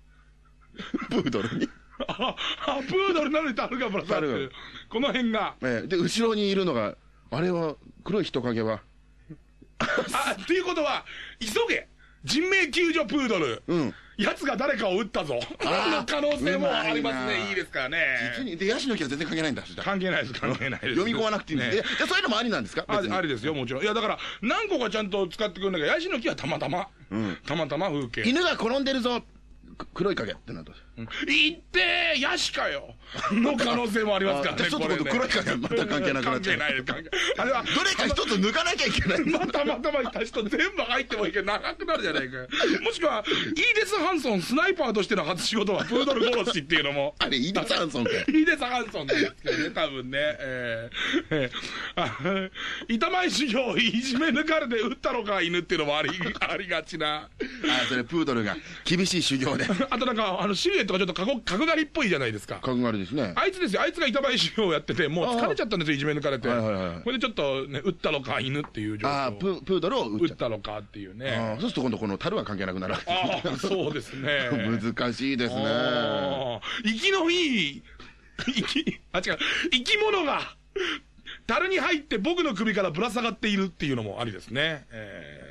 プードルに。あ、あプードルなのにタルがぶら下がってる。この辺が。えーで、後ろにいるのが、あれは、黒い人影は、あ、っていうことは、急げ人命救助プードル。うん。奴が誰かを撃ったぞ。あーの可能性もありますね。いいですからね。実に、で、ヤシの木は全然関係ないんだ、関係ないです、関係ないです。読み込まなくていいんです。ねえ、じゃあそういうのもありなんですか？ありですよ、もちろん。いや、だから、何個かちゃんと使ってくるんだけど、ヤシの木はたまたま。うんたまたま風景。犬が転んでるぞく黒い影ってなると。いってー、ヤシかよ の可能性もありますからね、ちょっと黒い影はまた関係なくなっちゃう関係ないです、関係あれは、どれか一つ抜かなきゃいけない。またまたまいた人全部入ってもいいけど長くなるじゃないか。もしくは、イーデス・ハンソン、スナイパーとしての初仕事はプードル殺しっていうのも。あれ、イーディ・サンソンかよイーデス・ハンソンですけどね、多分ね。えーえーあ板前修行いじめ抜かれて撃ったのか、犬っていうのもあり、ありがちな。あ、それ、プードルが厳しい修行で。あとなんか、あの、シルエットがちょっと角角刈りっぽいじゃないですか。角刈りですね。あいつですよ、あいつが板前修行をやってて、もう疲れちゃったんですよ、いじめ抜かれて。はいはいはいこれでちょっとね、撃ったのか、犬っていう状況。ああ、ププードルを撃ったのかっていうた。ね。そうすると今度この樽は関係なくなるわけああ、そうですね。難しいですね。生きのいい、生き、あ、違う、生き物が、樽に入って僕の首からぶら下がっているっていうのもありですね。えー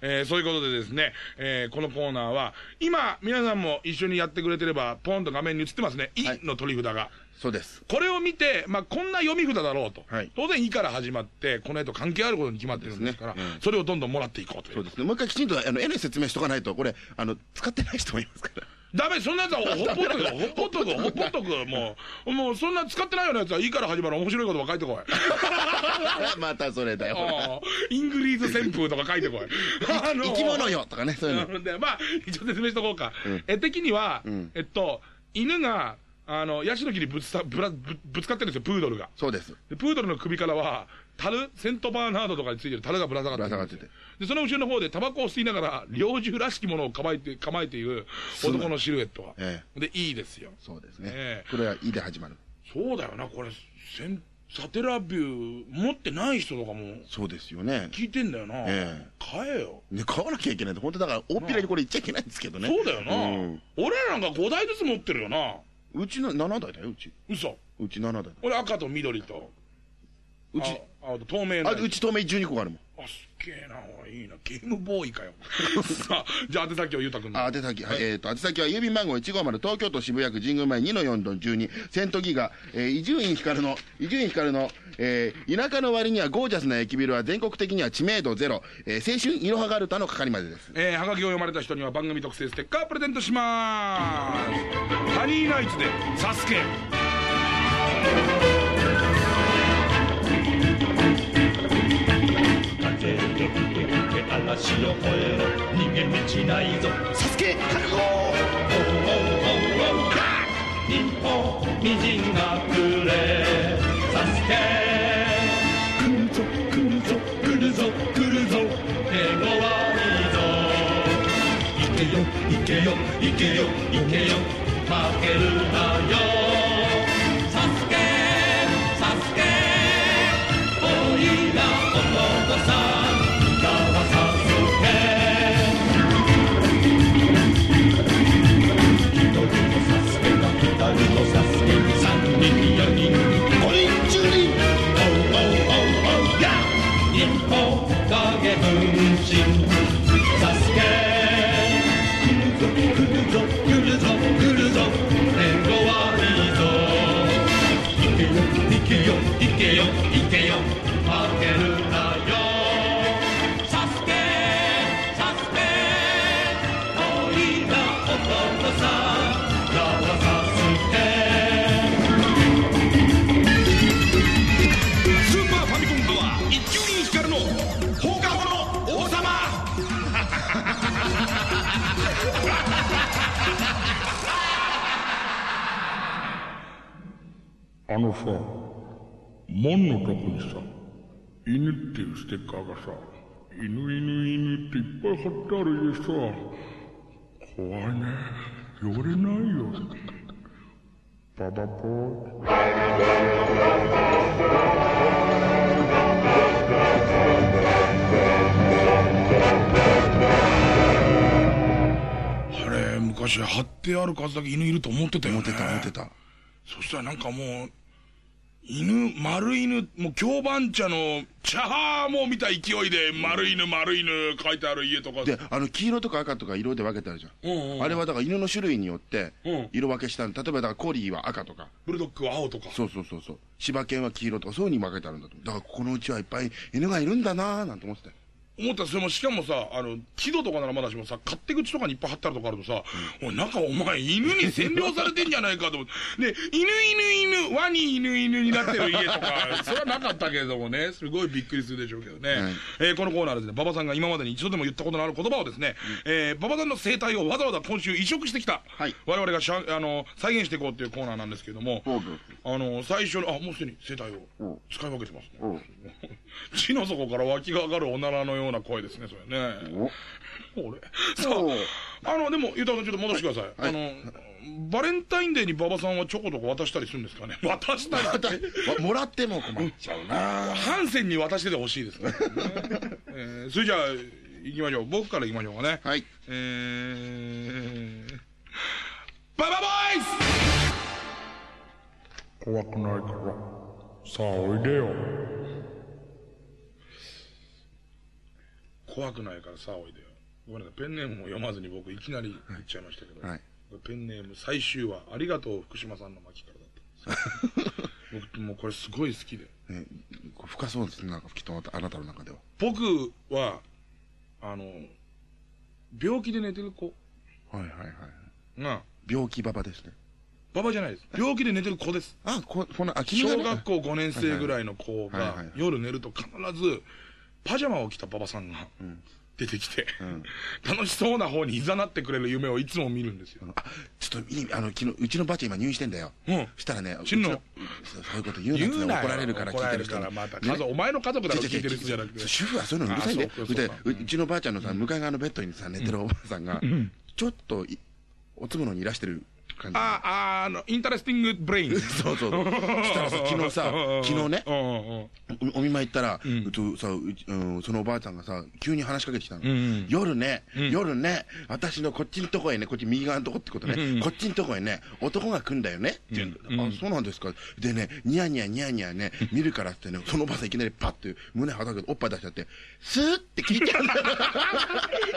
えーそういうことでですね、えーこのコーナーは、今、皆さんも一緒にやってくれてれば、ポンと画面に映ってますね。いはいの取り札が。そうです。これを見て、まあ、こんな読み札だろうと。はい当然、いから始まって、この絵と関係あることに決まってるんですから、ねうんそれをどんどんもらっていこうという。そうですね。もう一回きちんと、あの、絵の説明しとかないと、これ、あの、使ってない人もいますから。ダメ、そんなやつはほっぽっとくよ、ほっぽっとく、ほっぽっとく、もう、もうそんな使ってないようなやつは、いいから始まる面白いことば書いてこい。またそれだよ。イングリーズ旋風とか書いてこい。あの生き物よとかね、そういうの。うんで、まあ、一応説明しとこうか。うん絵的には、んえっと、犬が、あの、ヤシの木にぶつさぶらぶぶつかってるんですよ、プードルが。そうです。で、プードルの首からは、樽、セントバーナードとかについてる樽がぶら下がってぶら下がってで、その後ろの方でタバコを吸いながら、猟銃らしきものを構えて、構えている男のシルエットが。えで、いいですよ。そうですね。ええこれは、いで始まる。そうだよな、これ、センサテラビュー持ってない人とかもそうですよね。聞いてんだよな。え買えよ。ね、買わなきゃいけないと、本当だから、大っぴらにこれ言っちゃいけないんですけどね。そうだよな、うん俺らなんか5台ずつ持ってるよな。うちの7台だよ、うち。嘘。うち7台だ。俺赤と緑と、うち、ああと透明なあ、うち透明12個があるもん。あ、すっげえな、おいいな。ゲームボーイかよ。さあ、じゃあ、宛先をゆうたくんの。あ、宛先、はい、えっ、と、宛先は郵便番号150東京都渋谷区神宮前2の4の12、セントギガ、えー、伊集院光の、伊集院光の、えー、田舎の割にはゴージャスな駅ビルは全国的には知名度ゼロ、えー、青春いろはがるたの係までです。えー、はがきを読まれた人には番組特製ステッカープレゼントしまーす。ハニーナイツで、サスケ。Hallelujah. 門のとこにさ、犬っていうステッカーがさ、犬犬犬っていっぱい貼ってある家さ、怖いね。寄れないよ。ババポー。あれ、昔貼ってある数だけ犬いると思ってたよね。思ってた、思ってた。そしたらなんかもう、犬、丸犬、もう京番茶の茶ハーも見た勢いで、丸犬、丸犬書いてある家とか。で、あの、黄色とか赤とか色で分けてあるじゃん。うんうんあれはだから犬の種類によってうん、色分けしたん例えばだからコーリーは赤とか、ブルドッグは青とか。そうそうそうそう。柴犬は黄色とか、そういうふうに分けてあるんだと。だからここのうちはいっぱい犬がいるんだなーなんて思ってたよ。思ったらそれも、しかもさ、あの、木戸とかならまだしもさ、勝手口とかにいっぱい貼ってあるとこあるとさ、おい、なんかお前、犬に占領されてんじゃないかと思って。で、犬犬犬、ワニ犬犬になってる家とか、それはなかったけれどもね、すごいびっくりするでしょうけどね。はい。えーこのコーナーはですね、馬場さんが今までに一度でも言ったことのある言葉をですね、えー馬場さんの生態をわざわざ今週移植してきた、はい。我々がしゃあの再現していこうっていうコーナーなんですけども、そうですあの、最初に、あ、もうすでに生態うん。を使い分けてますね。う ん地の底から湧きが上がるおならのような声ですね、それね。お 俺。さあ、あの、でも、ゆうたさんちょっと戻してください。はいあの、バレンタインデーに馬場さんはチョコとか渡したりするんですかね？渡したりもらっても困っちゃうなハンセンに渡しててほしいですね。えーそれじゃあ、行きましょう。僕から行きましょうかね。はい。えー、ババボーイズ怖くないから、さあおいでよ怖くないからさあおいでよ。ごめんなさい。ペンネームも読まずに僕いきなり言っちゃいましたけど、はい。ペンネーム最終話ありがとう福島さんの巻からだったんですよ。僕もうこれすごい好きで。ね、深そうですね、なんかきっとあなたの中では。僕はあの病気で寝てる子。はいはいはい。が病気ババですね。ババじゃないです。病気で寝てる子です。あ、こ、この、あ、小学校5年生ぐらいの子がはいはいはい。夜寝ると必ずパジャマを着た馬場さんが出てきて、楽しそうな方に誘ってくれる夢をいつも見るんですよ。あ、ちょっと、いいあの、昨日、うちのばあちゃん今入院してんだよ。うん。したらね、死ぬのうちそうそういうこと言うなってね怒られるから聞いてる人に。また。家族お前の家族だろ聞いてる人じゃなくて。主婦はそういうのうるさいねでうちのばあちゃんのさ向かい側のベッドにさ寝てるおばあさんがちょっといおつむのにいらしてる感じ。ああ、あの、 in teresting brain。そうそう。したらさ昨日さ昨日ね。うんうん。おお見舞い行ったら、うとさうん、そのおばあちゃんがさ急に話しかけてきたの、ん。夜ね、夜ね私のこっちのとこへねこっち右側のとこってことね、こっちのとこへね男が来んだよねって言うんだ、あそうなんですか。でねニヤニヤニヤニヤね見るからってねそのおばあさんいきなりパッて胸はたけておっぱい出しちゃってスーって聞いてやんだよ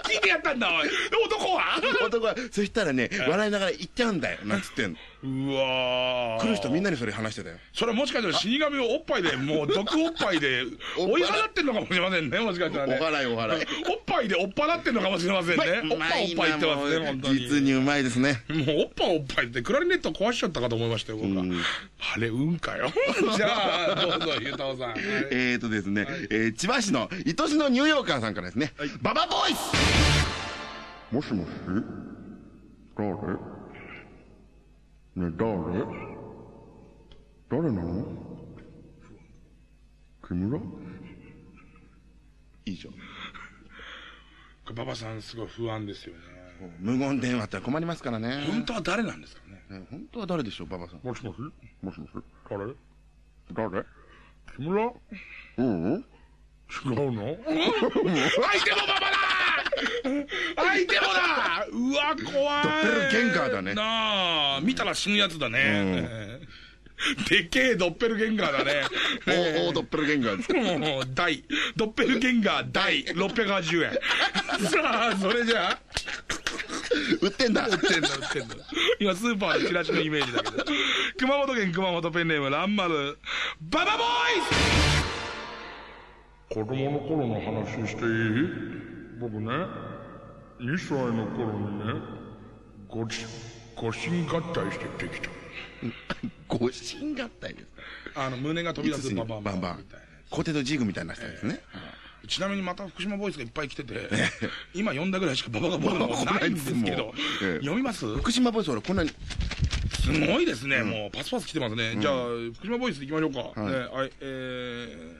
聞いてやったんだ、おい。男は？男がそしたらね笑いながら行っちゃうんだよなんつってんのうわー来る人みんなにそれ話してたよそれはもしかしたら死神をおっぱいで、もう毒おっぱいで 追い払ってんのかもしれませんね、もしかしたらね。お笑いお笑いおっぱいで追っ払ってんのかもしれませんね。おっぱいおっぱい言ってますね、本当に。実にうまいですねもうおっぱいおっぱいってクラリネット壊しちゃったかと思いましたよ、僕は。あれ、うんかよ。じゃあ、どうぞ、ゆうたおさん。はいえーとですね、えー千葉市の愛しのニューヨーカーさんからですね、ババボイスもしもし誰ねえ誰？誰なの？木村以上。馬場さん、すごい不安ですよね。無言電話って困りますからね。本当は誰なんですかね？ね本当は誰でしょう、ババさん。もしもし？もしもし？誰？誰？木村？うん。違うの？相手も馬場だ相手もだうわ、怖いドッペルゲンガーだねなあ、見たら死ぬやつだね。でけえドッペルゲンガーだね。おおドッペルゲンガーです。もう、大。ドッペルゲンガー大。680円。さあ、それじゃあ、売ってんだ売ってんだ、売ってんだ。今、スーパーのチラシのイメージだけど。熊本県熊本ペンネーム、ランマル、ババボーイ子供の頃の話していい？僕ね、2歳の頃にね、ごち、ご神合体してできた。ご神合体ですか？あの、胸が飛び出すバババンバンみたいな。コテとジグみたいな人ですね。ちなみにまた福島ボイスがいっぱい来てて、今読んだぐらいしかババが僕の方ないんですけど読みます福島ボイス俺こんなに、すごいですね、もうパスパス来てますね。じゃあ、福島ボイス行きましょうか。はいねはい、えー、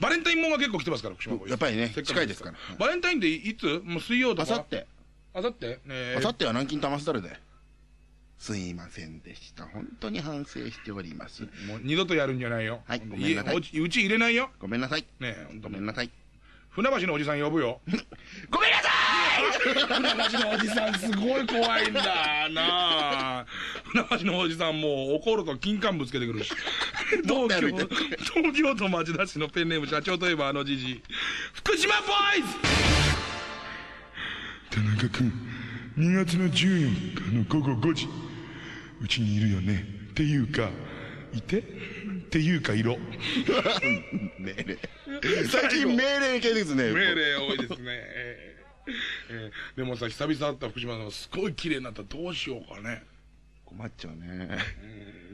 バレンタインもんが結構来てますから、福島。やっぱりね近いですからバレンタインっていつ？もう水曜とかあさって。あさってねあさっては南京玉すだれで。すいませんでした。本当に反省しております。もう二度とやるんじゃないよ。はいごめんなさい家おちうち入れないよ。ごめんなさい。ねえ、ほんとごめんなさい。船橋のおじさん呼ぶよ。ごめんなさ船橋のおじさんすごい怖いんだな。あ船橋のおじさんもう怒ると金柑ぶつけてくるし。東京東京都町田市のペンネーム社長といえばあのじじい。福島ボーイズ！田中君2月の14日の午後5時。うちにいるよね？っていうかいて？っていうか色い。命令。最近命令系ですね。命令多いですね、えーえーでもさ久々会った福島さんがすごい綺麗になったらどうしようかね困っちゃうね。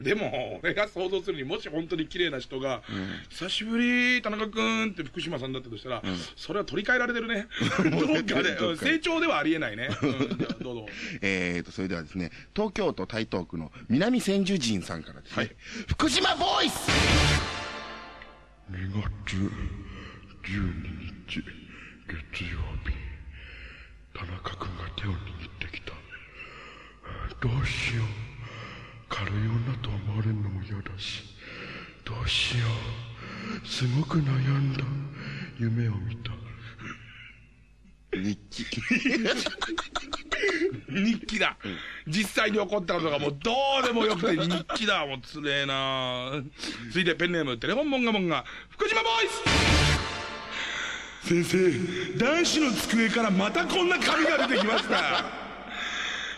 でも、俺が想像するに、もし本当に綺麗な人が、久しぶり、田中君って福島さんだったとしたら、それは取り替えられてるね。どっかで、成長ではありえないね。どうぞ。えーと、それではですね、東京都台東区の南千住人さんからですね、福島ボイス2月12日、月曜日、田中君が手を握ってきた。どうしよう。軽い女と思われるのも嫌だし、どうしよう。すごく悩んだ夢を見た。日記。日記だ。実際に起こったことがもうどうでもよくて日記だ。もうつれえな続いてペンネーム、テレフォンモンガモンガ、福島ボーイス先生、男子の机からまたこんな紙が出てきました。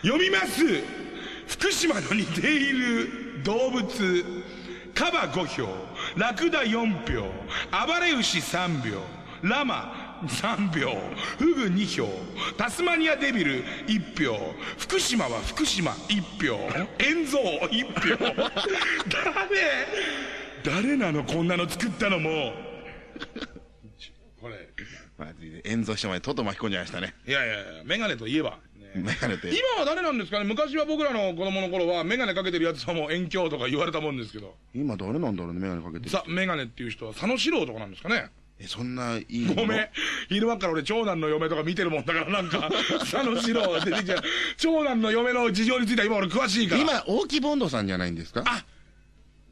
読みます。福島の似ている動物。カバ5票、ラクダ4票、暴れ牛3票、ラマ3票、フグ2票、タスマニアデビル1票、福島は福島1票、円蔵1票。誰？誰なのこんなの作ったのも。これ。マジで演奏してまでトト巻き込んじゃいましたね。いやいやいや、メガネといえば。ねメガネって。今は誰なんですかね？昔は僕らの子供の頃はメガネかけてるやつはもう遠鏡とか言われたもんですけど。今誰なんだろうね、メガネかけてる。ザ・メガネっていう人は佐野史郎とかなんですかね？え、そんないいの？ごめん。昼間から俺長男の嫁とか見てるもんだからなんか、佐野史郎出てきちゃう。長男の嫁の事情については今俺詳しいから。今、大木ボンドさんじゃないんですか？あ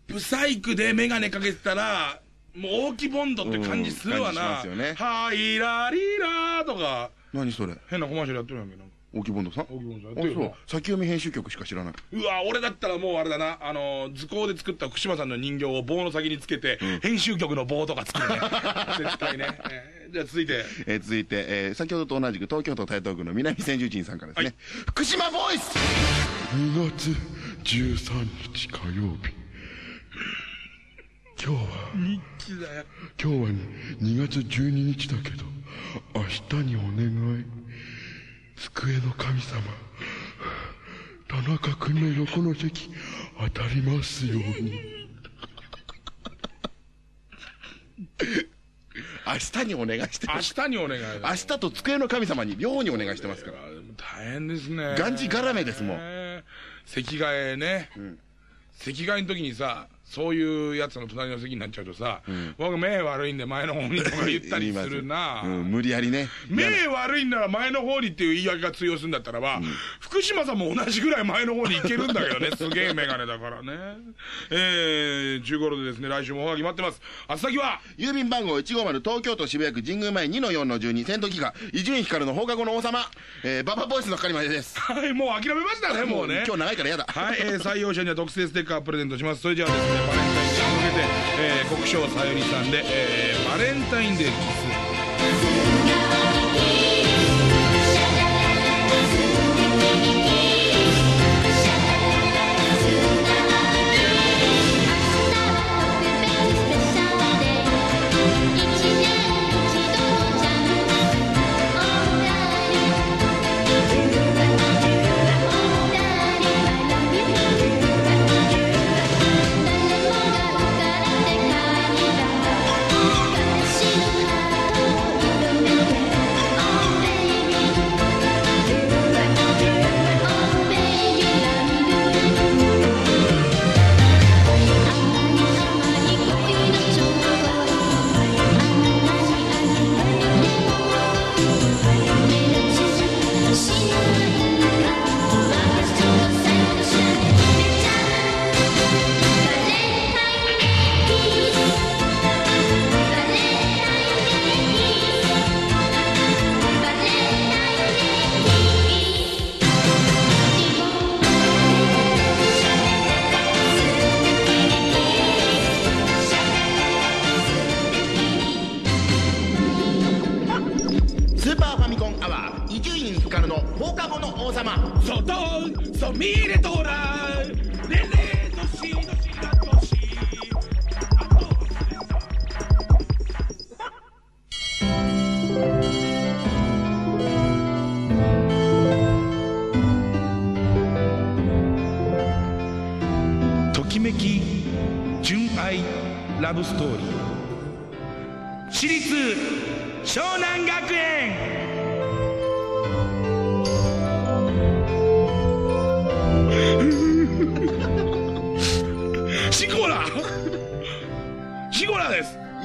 ブサイクでメガネかけてたら、もう大木ボンドって感じするわうんな。感じしますよねはいらりらーとか、何それ？変なコマーシャルやってるやんけ。なんか大木ボンドさん？大木ボンドやあ、そう。先読み編集局しか知らない。うわ、俺だったらもうあれだな、あの、図工で作った福島さんの人形を棒の先につけて、編集局の棒とか作るね。絶対ね。えーじゃあ続いて、えー続いて、えー先ほどと同じく東京都台東区の南千住鎮さんからですね。福島ボイス2月13日火曜日今日は日記だよ。今日は2月12日だけど明日にお願い机の神様田中君の横の席当たりますように明日にお願いして明ます。日にお願い。明日と机の神様に両方にお願いしてますから。大変ですね。がんじがらめですもんね席替えね。席替えの時にさ、そういうやつの隣の席になっちゃうとさ、僕目悪いんで前の方にとか言ったりするな。うん、無理やりね。目悪いんなら前の方にっていう言い訳が通用するんだったらば、福島さんも同じぐらい前の方に行けるんだけどね、すげえメガネだからね。えー、中頃でですね、来週もおはぎ待ってます。あ先は、郵便番号150東京都渋谷区神宮前2の4の12戦闘機が伊集院光の放課後の王様、えー、ババボイスの係までです。はい、もう諦めましたね、もうね。今日長いからやだ。はい、えー、採用者には特製ステッカープレゼントします。それじゃあですね、バレンタインデーに向けて、えー、国章さゆりさんで、えー、バレンタインデーキ。ス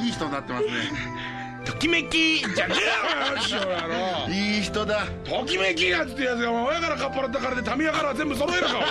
いい人になってますね。ときめきじゃねえよいい人だ。ときめきやつってやつが親からかっぱらったからでタミヤから全部揃えるかお前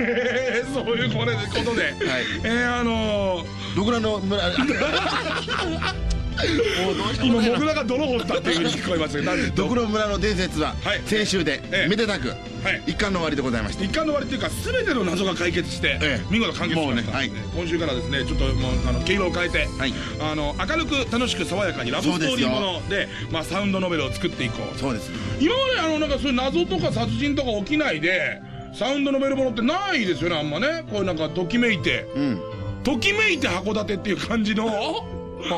えーそういうこれことで、はい。えー、あのー。僕らの村、今僕らが泥掘ったっていうふうに聞こえますよなんでドクロ村の伝説ははい。先週でええ。めでたくはい。一巻の終わりでございました。一貫の終わりっていうか全ての謎が解決して、ええ。見事完結しました、今週からですねちょっともうあの毛色を変えて、はい。あの明るく楽しく爽やかにラブストーリーものでまあ、サウンドノベルを作っていこうそうです。今まであのなんかそういう謎とか殺人とか起きないでサウンドノベルものってないですよねあんまね。こういうなんかときめいて。うん。ときめいて函館っていう感じのええで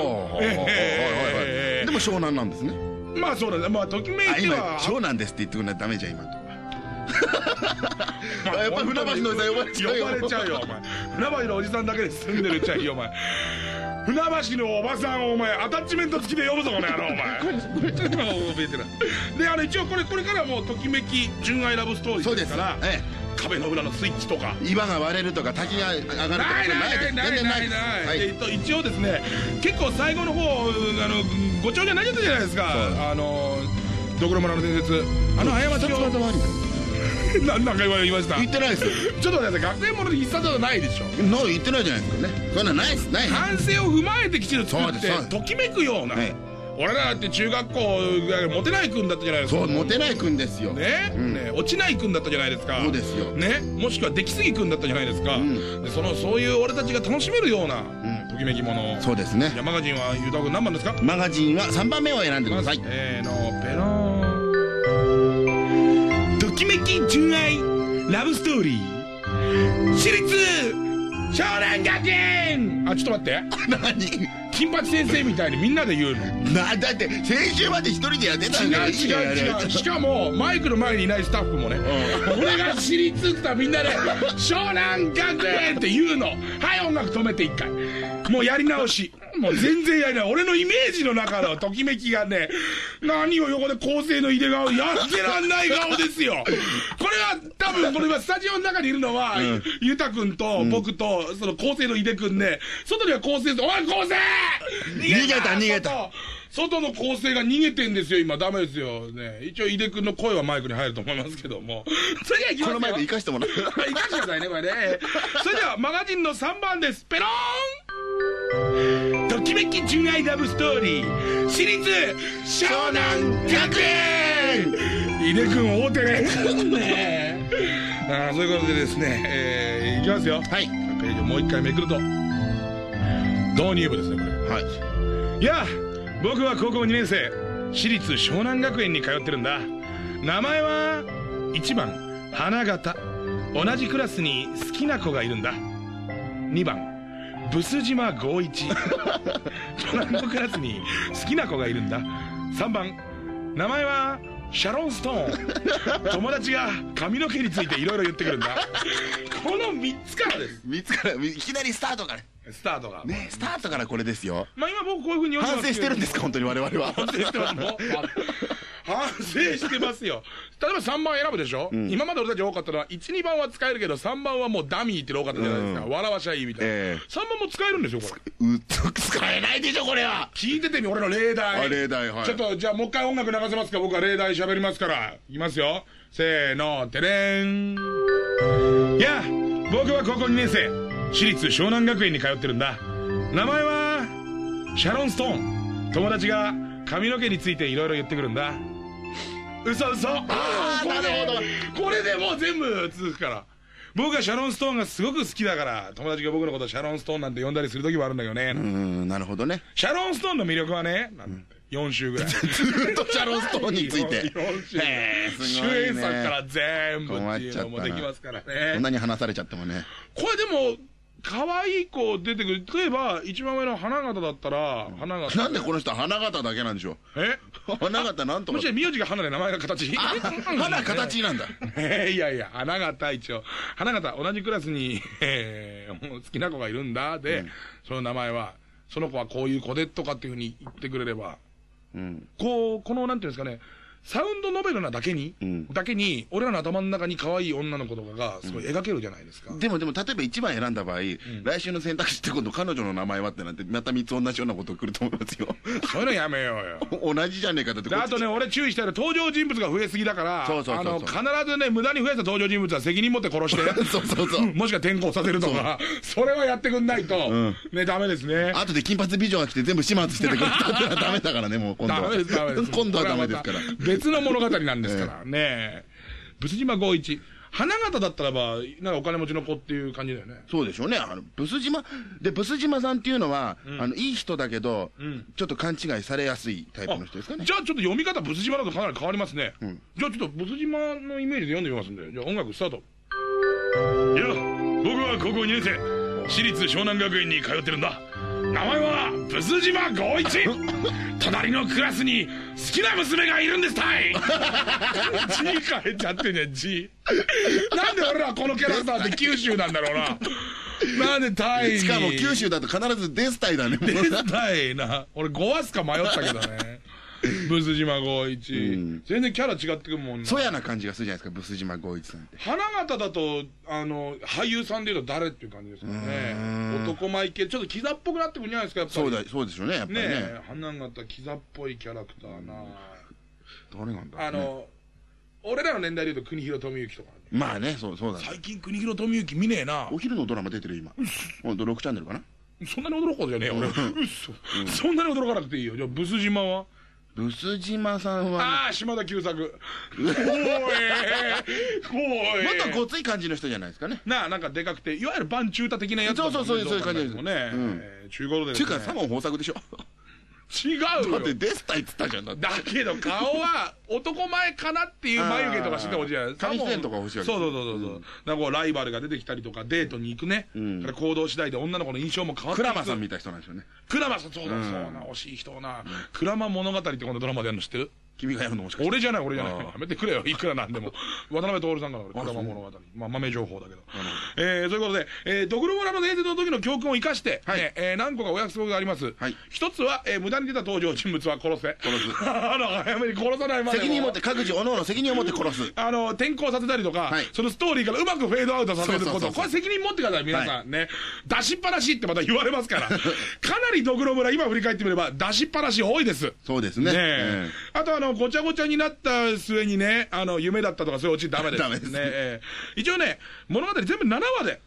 も湘南なんですね。まあそうだねまあときめいては。湘南ですって言ってくれないとダメじゃん今と。まあやっぱ船橋のおじさん呼ばれちゃうよ呼ばれちゃうよお前。船橋のおじさんだけで住んでるっちゃいよお前。船橋のおばさんをお前アタッチメント付きで呼ぶぞこの野郎お前。覚えてない。であの一応これこれからもうときめき純愛ラブストーリそうですーです。からえ壁の裏のスイッチとか。え岩が割れるとか滝が上がるとか。ないないないないない。ないっと一応ですね結構最後の方あのご長者になっちゃったじゃないですか。あのドクロ村の伝説。あの過ちを。何 何回言いました。言ってないですよ。ちょっと待ってください。学園もので必殺技ないでしょ。の言ってないじゃないですかね。そんなんないです。ない。反省を踏まえてきちんと作ってときめくような、はい俺らだって中学校がモテない君だったじゃないですか。そうモテない君ですよ。ね,、うん。ね？落ちない君だったじゃないですか。そうですよ。ね？もしくは出来すぎ君だったじゃないですか、ん。でそのそういう俺たちが楽しめるような、ん。ときめきもの。そうですね。山ガジンはゆうたくん何番ですか？マガジンは3番目を選んでください。えーのペローン。ときめき純愛ラブストーリー。私立湘南学園あちょっと待って。何？金八先生みたいにみんなで言うの。なだって先週まで一人でやってたん違うだ違うやれ違う。しかもマイクの前にいないスタッフもね。俺が私立って言ったらみんなで「湘南学園」って言うの。はい音楽止めて一回。もうやり直しもう全然やりない。俺のイメージの中のときめきがね何を横で構成の入れ顔やってらんない顔ですよ。これは多分これ今スタジオの中にいるのは、ゆたくんと僕とその構成の井出くんで外には構成おい構成逃げた逃げた外外の構成が逃げてんですよ、今、ダメですよ。ね。一応、井出くんの声はマイクに入ると思いますけども。それでは行きますよ。このマイク生かしてもらう生かしてくださいね、これね。それでは、マガジンの3番です。ペローンときめき純愛ラブストーリー、私立湘南学園井出くん、大手ね。ね あーそういうことでですね、えー、いきますよ。はいページをもう一回めくると、導入部ですね、これ。はいいや僕は高校2年生私立湘南学園に通ってるんだ。名前は1番花形。同じクラスに好きな子がいるんだ。2番ブス島剛一。隣のクラスに好きな子がいるんだ。3番名前はシャロン・ストーン。友達が髪の毛についていろいろ言ってくるんだ。この3つからです。三つからいきなりスタートから。スタートが、ねスタートからこれですよ。まあ今僕こういうふうに反省してるんですか？か本当に我々は。反省してます。もう。反省してますよ。例えば3番選ぶでしょ、今まで俺たち多かったのは12番は使えるけど3番はもうダミーって多かったじゃないですか、うん。笑わしゃいいみたいな、ええ。3番も使えるんですよこれ？うっと使えないでしょこれは。聞いててみ俺の例題あ例題はい。ちょっとじゃあもう一回音楽流せますか僕は例題喋りますからいきますよ。せーのてれん。いや僕は高校2年生私立湘南学園に通ってるんだ。名前はシャロン・ストーン。友達が髪の毛についていろいろ言ってくるんだ。嘘嘘。あーなるほど。これでもう全部続くから。僕はシャロン・ストーンがすごく好きだから友達が僕のことをシャロン・ストーンなんて呼んだりする時もあるんだよね、うーんなるほどね。シャロン・ストーンの魅力はね、4週ぐらい。ずっとシャロンストーンについて。4週。へーす主演作から全部っていうのも困っちゃったなできますからこんね。なに話されちゃってもね。これでも、可愛い子出てくる。例えば、一番上の花形だったら、花形。なんでこの人花形だけなんでしょえ？う花形なんとか。もし名字が花で名前が形。花形なんだ。えーいやいや、花形一応。花形、同じクラスに、えー好きな子がいるんだ。で、その名前は、その子はこういう子でとかっていうふうに言ってくれれば、うん。こう、この、なんていうんですかね、サウンドノベルなだけに、ん。だけに、俺らの頭の中に可愛い女の子とかが、すごい描けるじゃないですか。でもでも例えば1番選んだ場合、来週の選択肢って今度彼女の名前はってなってまた3つ同じようなこと来ると思いますよ。そういうのやめようよ。同じじゃねえかだってあとね、俺注意してる登場人物が増えすぎだから、そうそうあの、必ずね、無駄に増えた登場人物は責任持って殺して、そうそうそう。もしくは転校させるとか、それはやってくんないと、ね、ダメですね。後で金髪美女が来て全部始末しててくれたってのはダメだからねもう今度は。ダメです、ダメです。今度はダメですから別の物語なんですからね。仏島光一。花形だったらば、なんかお金持ちの子っていう感じだよね。そうでしょうねあのブス島でブス島さんっていうのは、あのいい人だけど、ちょっと勘違いされやすいタイプの人ですかねじゃあちょっと読み方、仏島だとかなり変わりますね。じゃあちょっと仏島のイメージで読んでみますんで。じゃあ音楽スタート。いや、僕は高校2年生。私立湘南学園に通ってるんだ。名前は、仏島光一隣のクラスに好きな娘がいるんですたい字変えちゃってね、字。なんで俺らこのキャラクターって九州なんだろうな。なんでタイに。しかも九州だと必ずデスタイだねもう出たいな。俺5話すか迷ったけどね。ブス島光一、ん全然キャラ違ってくるもんな。そやな感じがするじゃないですかブス島光一さんって花形だと、あの、俳優さんでいうと誰っていう感じですよね。男前系、ちょっとキザっぽくなってくるんじゃないですか、やっぱり。そうだそうでしょうねやっぱりねねえ、花形、キザっぽいキャラクターな。誰なんだろうねあの、俺らの年代でいうと国広富之とか。まあねそうそうだね最近国広富之見ねえなお。昼のドラマ出てる今ほんと6チャンネルかな？そんなに驚くことじゃねえよ、俺。うっそ。そんなに驚かなくていいよ。じゃあ、ブス島は？ブス島さんはああ、島田久作。おい、おい。もっとごつい感じの人じゃないですかねなあ、なんかでかくて、いわゆるバンチュータ的なやつそうそうそうそういう感じですもね。えー中頃ですね。いうかサモン豊作でしょ違うだよって。デスタイっつったじゃんだって。だけど顔は男前かなっていう眉毛とかしてほしいじゃないとか欲しいわけそうそうそうそう。うなんかこうライバルが出てきたりとか、デートに行くね。ん。から行動次第で女の子の印象も変わっていくクラマさんみたいな人なんですよね。クラマさん、そうだ、そうな、惜しい人な。クラマ物語ってこのドラマでやるの知ってる？君がやるのもしかして俺じゃない、俺じゃない。やめてくれよ、いくらなんでも。渡辺徹さんから俺、ドラマ物語。まあ、豆情報だけど。えー、そういうことで、えー、ドクロ村の伝説の時の教訓を生かして、はいねえー何個かお約束があります。はい一つは、えー、無駄に出た登場人物は殺せ。殺す あの、早めに殺さないまでも。責任持って各自おのおの責任を持って殺す あの、転校させたりとか、はいそのストーリーからうまくフェードアウトさせること、これ責任持ってください、皆さん、ね。出しっぱなしってまた言われますから。かなりドクロ村、今振り返ってみれば、出しっぱなし多いです。そうですねねえ、あとあの、ごちゃごちゃになった末にね、あの、夢だったとかそういうオチダメです。ダメですねええ一応ね、物語全部7話で、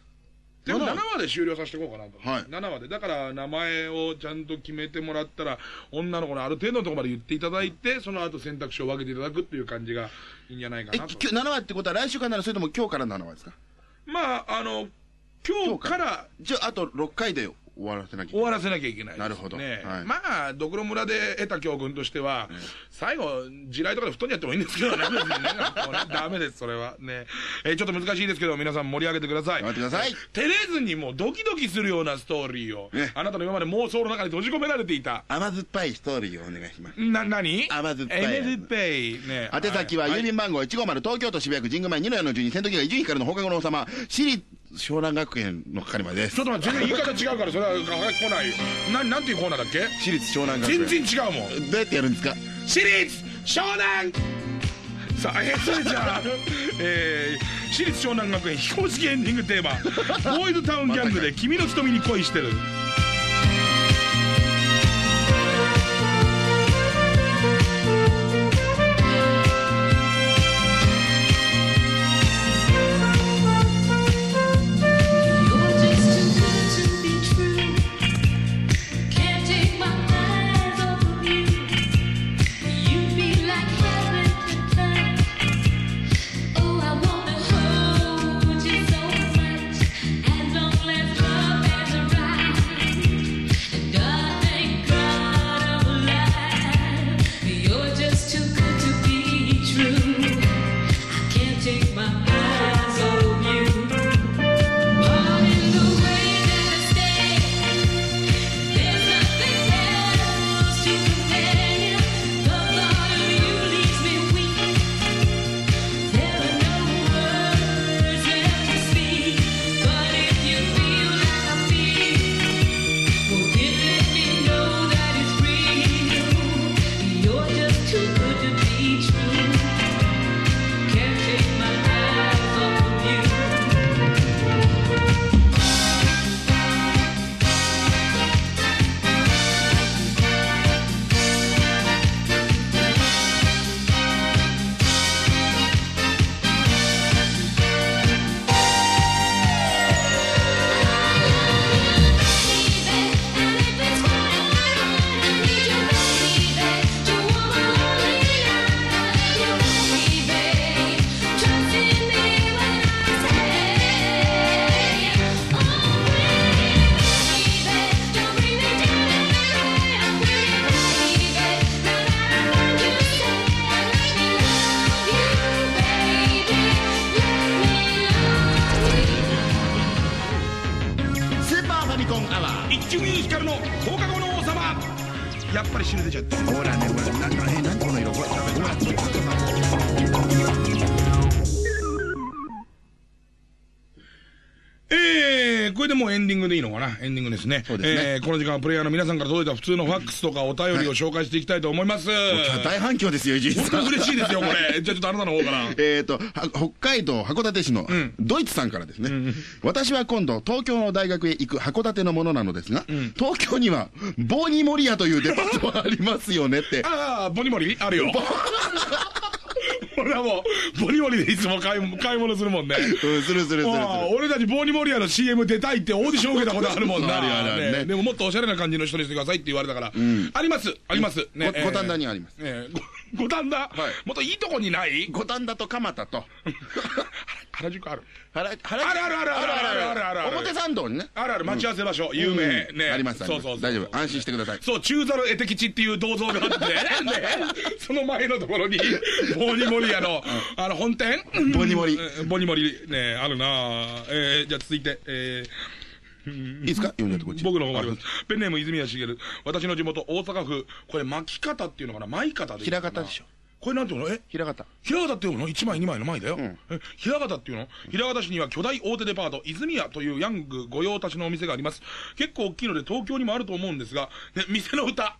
全部7 7話話で終了させていこうかなと。はい7話で。だから、名前をちゃんと決めてもらったら、女の子のある程度のところまで言っていただいて、その後選択肢を分けていただくっていう感じがいいんじゃないかえなと。今日7話ってことは来週からならそれとも今日から7話ですか？まあ、あの、今日からじゃああと6回で終わらせなきゃいけ終ないわらせなきゃいけないなるほどねはいまあ、ドクロ村で得た教訓としては、最後、地雷とかで布団にやってもいいんですけどね、ね ダメです、それは。ね。えーちょっと難しいですけど、皆さん盛り上げてください。頑張ってください照れずにもうドキドキするようなストーリーを、ねあなたの今まで妄想の中に閉じ込められていた。甘酸っぱいストーリーをお願いしますな、なに甘酸っぱい甘酸っぱい。ね。宛先は郵便番号150東京都渋谷区神宮前2の4の12戦闘機が伊集院光の放課後の王様私立湘南学園の係までちょっと待って、全然言い方違うから、それは早く来ないよ。な、なんていうコーナーだっけ？私立湘南学園全然違うもん。どうやってやるんですか？私立湘南さあ、えー、それじゃあ、えー、私立湘南学園非公式エンディングテーマ、ボーイズタウンギャングで君の瞳に恋してる。れでもうエンディングでいいのかな？エンディングですね。そうですねえー、この時間はプレイヤーの皆さんから届いた普通のファックスとかお便りを紹介していきたいと思います。大反響ですよ伊集院さん嬉しいですよ、これ。じゃあちょっとあなたの方から。えーと、は北海道函館市のドイツさんからですね、私は今度東京の大学へ行く函館のものなのですが、東京にはボーニモリアというデパートがありますよねって、ああ、ボニモリ？あるよ。俺はもう、ボニモリでいつも買い買い物するもんね。うん、するするする俺たちボーニモリアの CM 出たいってオーディション受けたことあるもんな。あるあるあるねでももっとおしゃれな感じの人にしてくださいって言われたから。あります、あります。ねご五反田にあります 五反田、もっといいとこにない？五反田と蒲田と。原宿ある。原宿？あるあるあるある。あるあるある。表参道にね。あるある、待ち合わせ場所、有名。ね。あります、そうそう大丈夫、安心してください。そう、中猿絵的地っていう銅像があって、ね、その前のところに、ボニモリ屋の、あの、本店？ボニモリ。ボニモリ、ね、あるな。えー、じゃあ続いて、えー、いいですか？読んじゃってこっち。僕の方があります。ペンネーム泉谷しげる。私の地元大阪府、これ巻き方っていうのかな？巻き方でいい。平方でしょ。これなんていうの？え？平方。平方っていうの ?1 枚2枚の枚だよ。え？平方っていうの？平方市には巨大大手デパート、泉屋というヤング御用達のお店があります。結構大きいので東京にもあると思うんですが、ね、店の歌、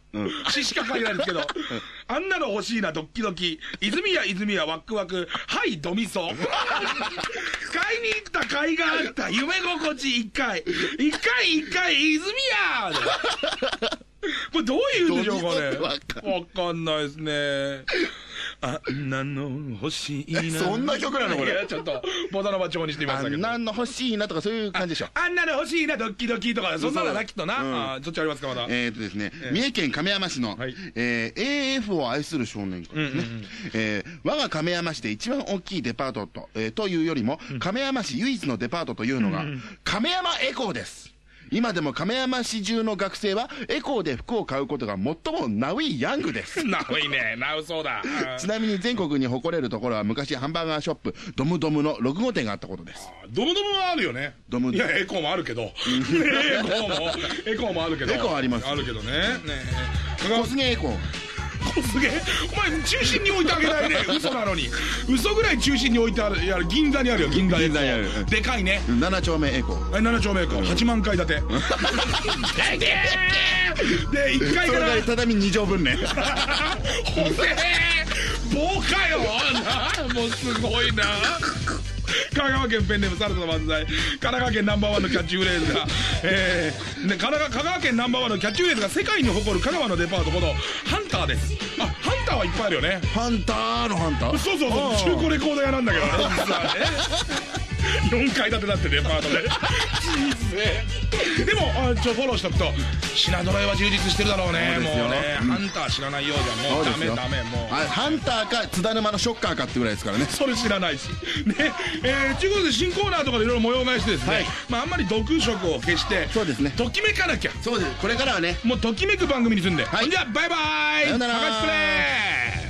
詩しか書いてないんですけど、あんなの欲しいな、ドッキドキ。泉屋、泉屋、ワックワク。はい、ドミソ。買いに行った甲斐があった。夢心地一回。一回一回、泉屋 これどういうんでしょうかねわかんないですね。あんなの欲しいな？そんな曲なのこれ？いや、ちょっと、ボタノバ調にしてみましたけど。あんなんの欲しいなとかそういう感じでしょ？あんなの欲しいな、ドッキドキとか、そんなのな、きっとな。うんあーそっちありますか、まだ。えーとですね、三重県亀山市の、はいえー AF を愛する少年からですね、えー我が亀山市で一番大きいデパートと,、えーというよりも、亀山市唯一のデパートというのが、亀山エコーです。今でも亀山市中の学生はエコーで服を買うことが最もナウイヤングです。なおいね、なうそうだ。ちなみに全国に誇れるところは昔ハンバーガーショップドムドムの6号店があったことです。ドムドムはあるよね。ドムいや、エコーもあるけど。エコーも、エコーもあるけど。エコーありますあるけどね。ね小菅エコー。すげえ。お前、中心に置いてあげないね。嘘なのに。嘘ぐらい中心に置いてある。いや、銀座にあるよ、銀座にあるー。でかいね。7丁目エコー。え7丁目エコー。8万階建て。で で、1階からそれが。畳2畳分ね。ほせ棒かよなもうすごいな香川県ペンネームサルトの漫才。神奈川県ナンバーワンのキャッチフレーズが、えー、ね、神奈川県ナンバーワンのキャッチフレーズが世界に誇る香川のデパートほどハンターです。あハンターはいっぱいあるよね。ハンターのハンター？そうそうそう。中古レコード屋なんだけどね実はね4階建てだってデパートで。でもあちょフォローしとくと品揃えは充実してるだろうね。そうですよ。もうね、ハンター知らないようじゃもうダメダメもう。あハンターか津田沼のショッカーかってぐらいですからね。それ知らないし。ね、えー、ということで新コーナーとかでいろいろ模様替えしてですね、はい。まああんまり毒色を消して、そうですね。ときめかなきゃ。そうです。これからはね。もうときめく番組にすんで。はい。じゃ、バイバイ。さよなら